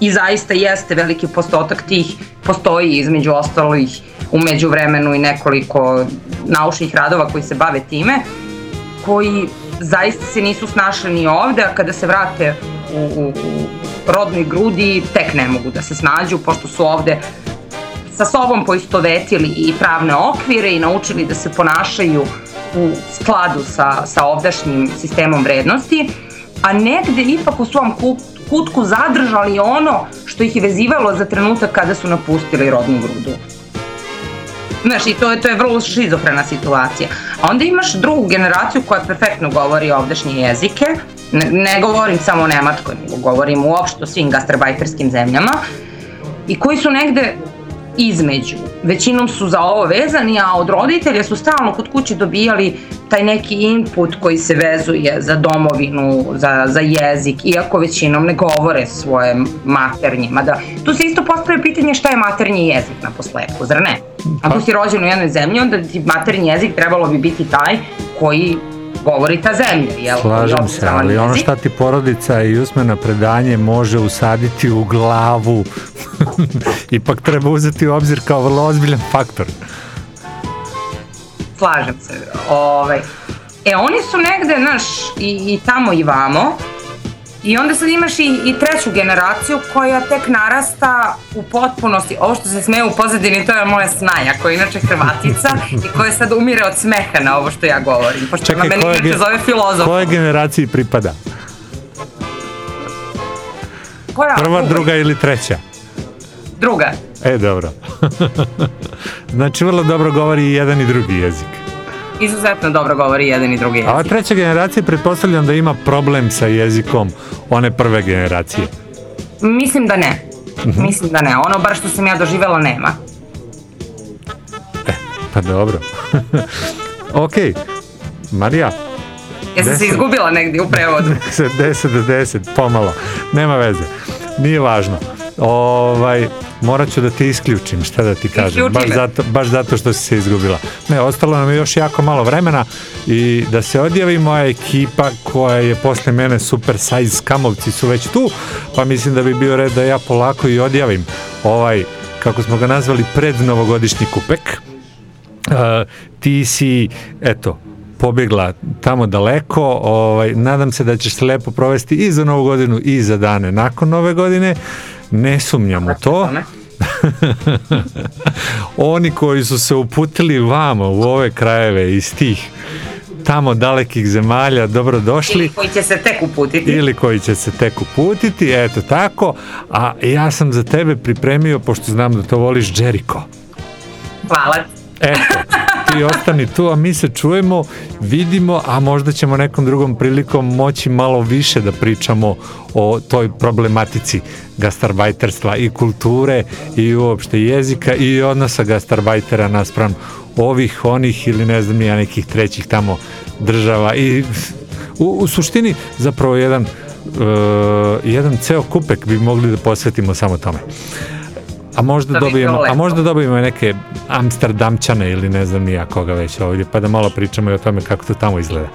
I zaista jeste veliki postotak tih, postoji između ostalih u međuvremenu i nekoliko naučnih radova koji se bave time, koji zaista se nisu snašli ni ovde, a kada se vrate u, u, u rodnoj grudi tek ne mogu da se snađu, pošto su ovde sa sobom poistovetili i pravne okvire i naučili da se ponašaju u skladu sa, sa ovdašnjim sistemom vrednosti, a negde ipak u svom ku- kutku zadržali ono što ih je vezivalo za trenutak kada su napustili rodnu grudu. Znaš, i to je, to je vrlo šizofrena situacija. A onda imaš drugu generaciju koja perfektno govori ovdašnje jezike, ne, ne govorim samo o Nemačkoj, nego govorim uopšte o svim gastarbajterskim zemljama, i koji su negde između. Većinom su za ovo vezani, a od roditelja su stalno kod kuće dobijali taj neki input koji se vezuje za domovinu, za, za jezik, iako većinom ne govore svoje maternje. Mada, tu se isto postavlja pitanje šta je maternji jezik na posledku, zar ne? Ako si rođen u jednoj zemlji, onda ti maternji jezik trebalo bi biti taj koji govori ta zemlja, jel? Slažem se, ali ono šta ti porodica i usmeno predanje može usaditi u glavu, ipak treba uzeti u obzir kao vrlo ozbiljan faktor. Slažem se. Ovaj. E, oni su negde, znaš, i, i tamo i vamo, I onda sad imaš i, i treću generaciju koja tek narasta u potpunosti, ovo što se smeje u pozadini, to je moja snaja, koja je inače Hrvatica i koja sad umire od smeha na ovo što ja govorim, pošto Čekaj, ona meni inače ge- zove filozof. Koje generaciji pripada? Koja? Prva, druga ili treća? Druga. E, dobro. znači, vrlo dobro govori i jedan i drugi jezik. Izuzetno dobro govori jedan i drugi A ova jezik. treća generacija, pretpostavljam da ima problem sa jezikom one prve generacije. Mislim da ne. Mhm. Mislim da ne. Ono bar što sam ja doživela nema. Pa dobro. ok, Marija, Ja sam se izgubila negdje u prevodu. 10 do 10, pomalo. Nema veze. Nije važno. Ovaj, morat ću da ti isključim, šta da ti kažem. Baš zato, baš zato što si se izgubila. Ne, ostalo nam je još jako malo vremena i da se odjavi moja ekipa koja je posle mene super size skamovci su već tu, pa mislim da bi bio red da ja polako i odjavim ovaj, kako smo ga nazvali, prednovogodišnji kupek. Uh, ti si, eto, pobjegla tamo daleko, ovaj, nadam se da ćeš se lepo provesti i za novu godinu i za dane nakon nove godine, ne sumnjam u to. Oni koji su se uputili vama u ove krajeve iz tih tamo dalekih zemalja, dobrodošli Ili koji će se tek uputiti. ili koji će se tek uputiti, eto tako, a ja sam za tebe pripremio, pošto znam da to voliš, Jericho. Hvala. Eto, ti ostani tu, a mi se čujemo, vidimo, a možda ćemo nekom drugom prilikom moći malo više da pričamo o toj problematici gastarbajterstva i kulture i uopšte jezika i odnosa gastarbajtera naspram ovih, onih ili ne znam ja nekih trećih tamo država i u, u suštini zapravo jedan uh, jedan ceo kupek bi mogli da posvetimo samo tome. A možda dobijemo, a možda dobijemo neke Amsterdamčane ili ne znam ni ja koga već ovdje, pa da malo pričamo i o tome kako to tamo izgleda.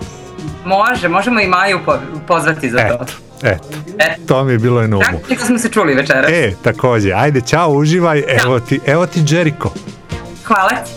Može, možemo i Maju po, pozvati za to. Eto, E. to mi je bilo na umu. Tako smo se čuli večeras. E, takođe, ajde, čao, uživaj, evo ti, evo ti Jericho. Hvala ti.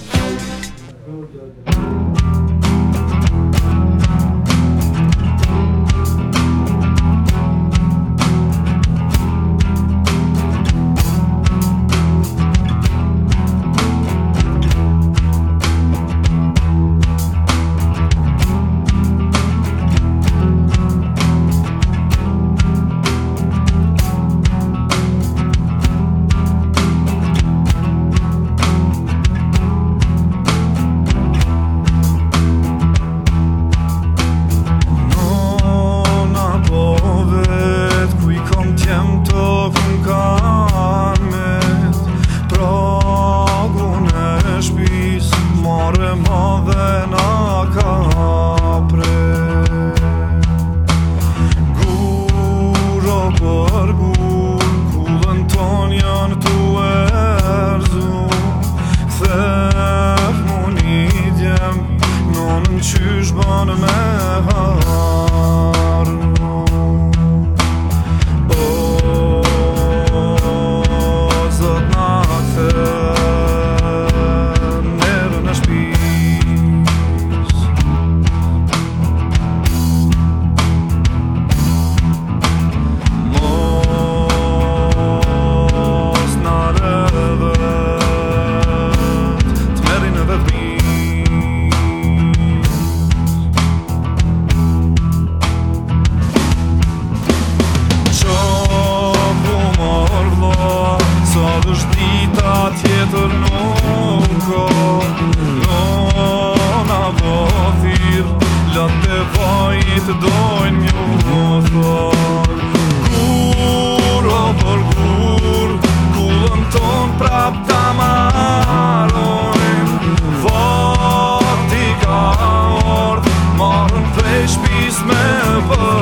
Než by jsme po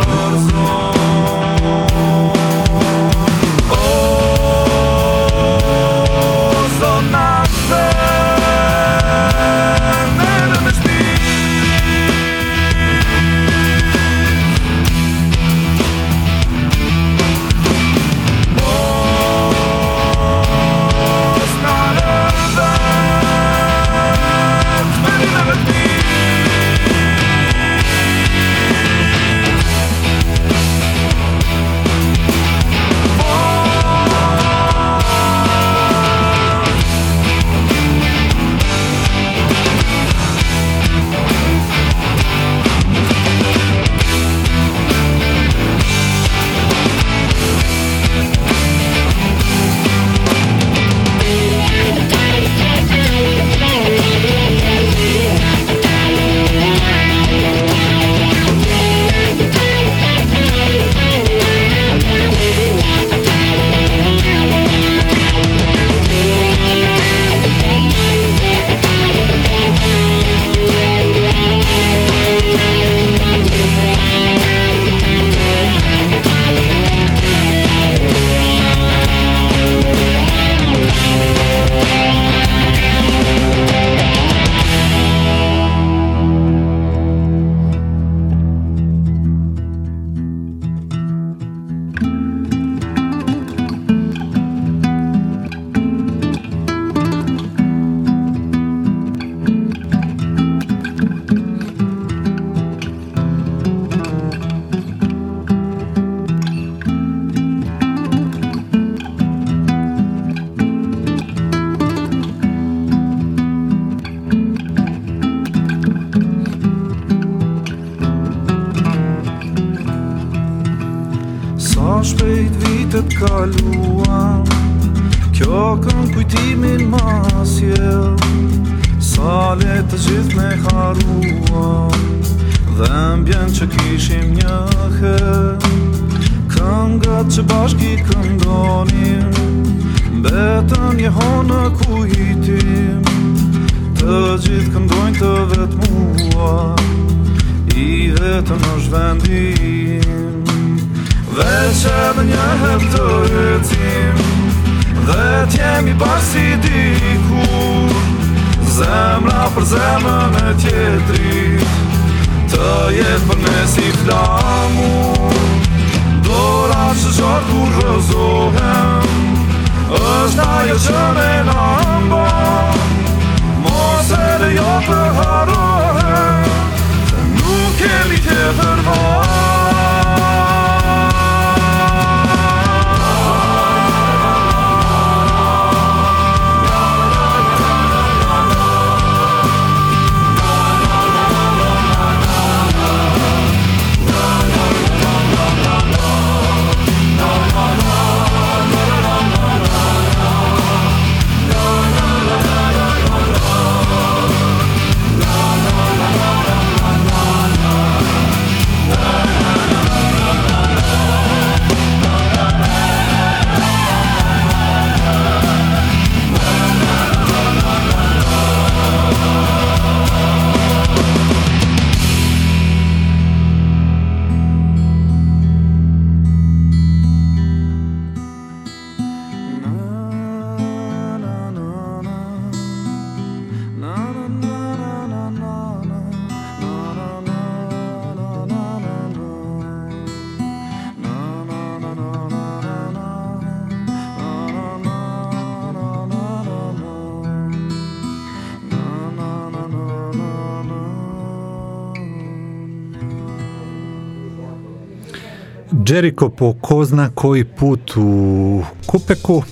Jericho po ko zna koji put u Kupeku.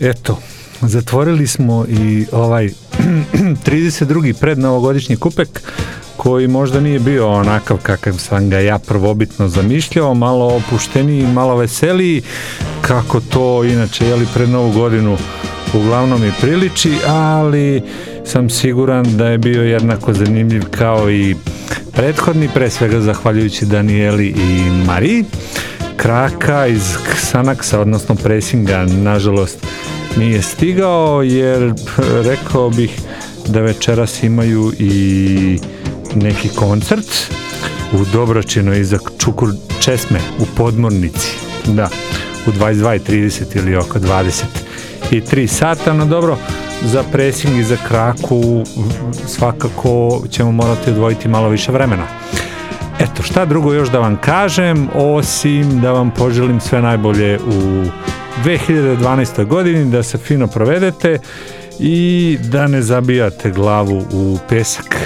Eto, zatvorili smo i ovaj 32. prednovogodišnji Kupek koji možda nije bio onakav kakav sam ga ja prvobitno zamišljao, malo opušteniji, malo veseliji, kako to inače jeli pred novu godinu uglavnom i priliči, ali sam siguran da je bio jednako zanimljiv kao i prethodni, pre svega zahvaljujući Danijeli i Mariji. Kraka iz Xanaxa, odnosno Presinga, nažalost nije stigao jer rekao bih da večeras imaju i neki koncert u Dobročinu iza Čukur Česme u Podmornici. Da, u 22.30 ili oko 23 sata, no dobro, za presing i za kraku svakako ćemo morati odvojiti malo više vremena. Eto, šta drugo još da vam kažem, osim da vam poželim sve najbolje u 2012. godini, da se fino provedete i da ne zabijate glavu u pesak.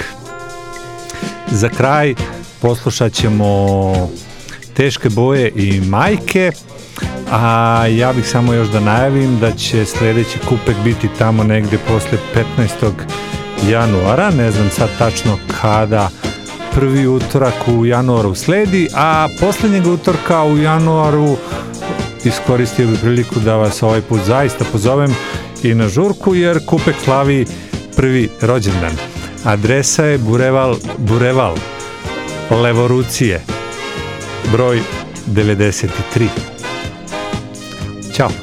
Za kraj poslušat ćemo teške boje i majke, a ja bih samo još da najavim da će sledeći kupek biti tamo negde posle 15. januara, ne znam sad tačno kada prvi utorak u januaru sledi, a poslednjeg utorka u januaru iskoristio bih priliku da vas ovaj put zaista pozovem i na žurku jer kupek slavi prvi rođendan. Adresa je Bureval, Bureval Levorucije, broj 93. Ćao.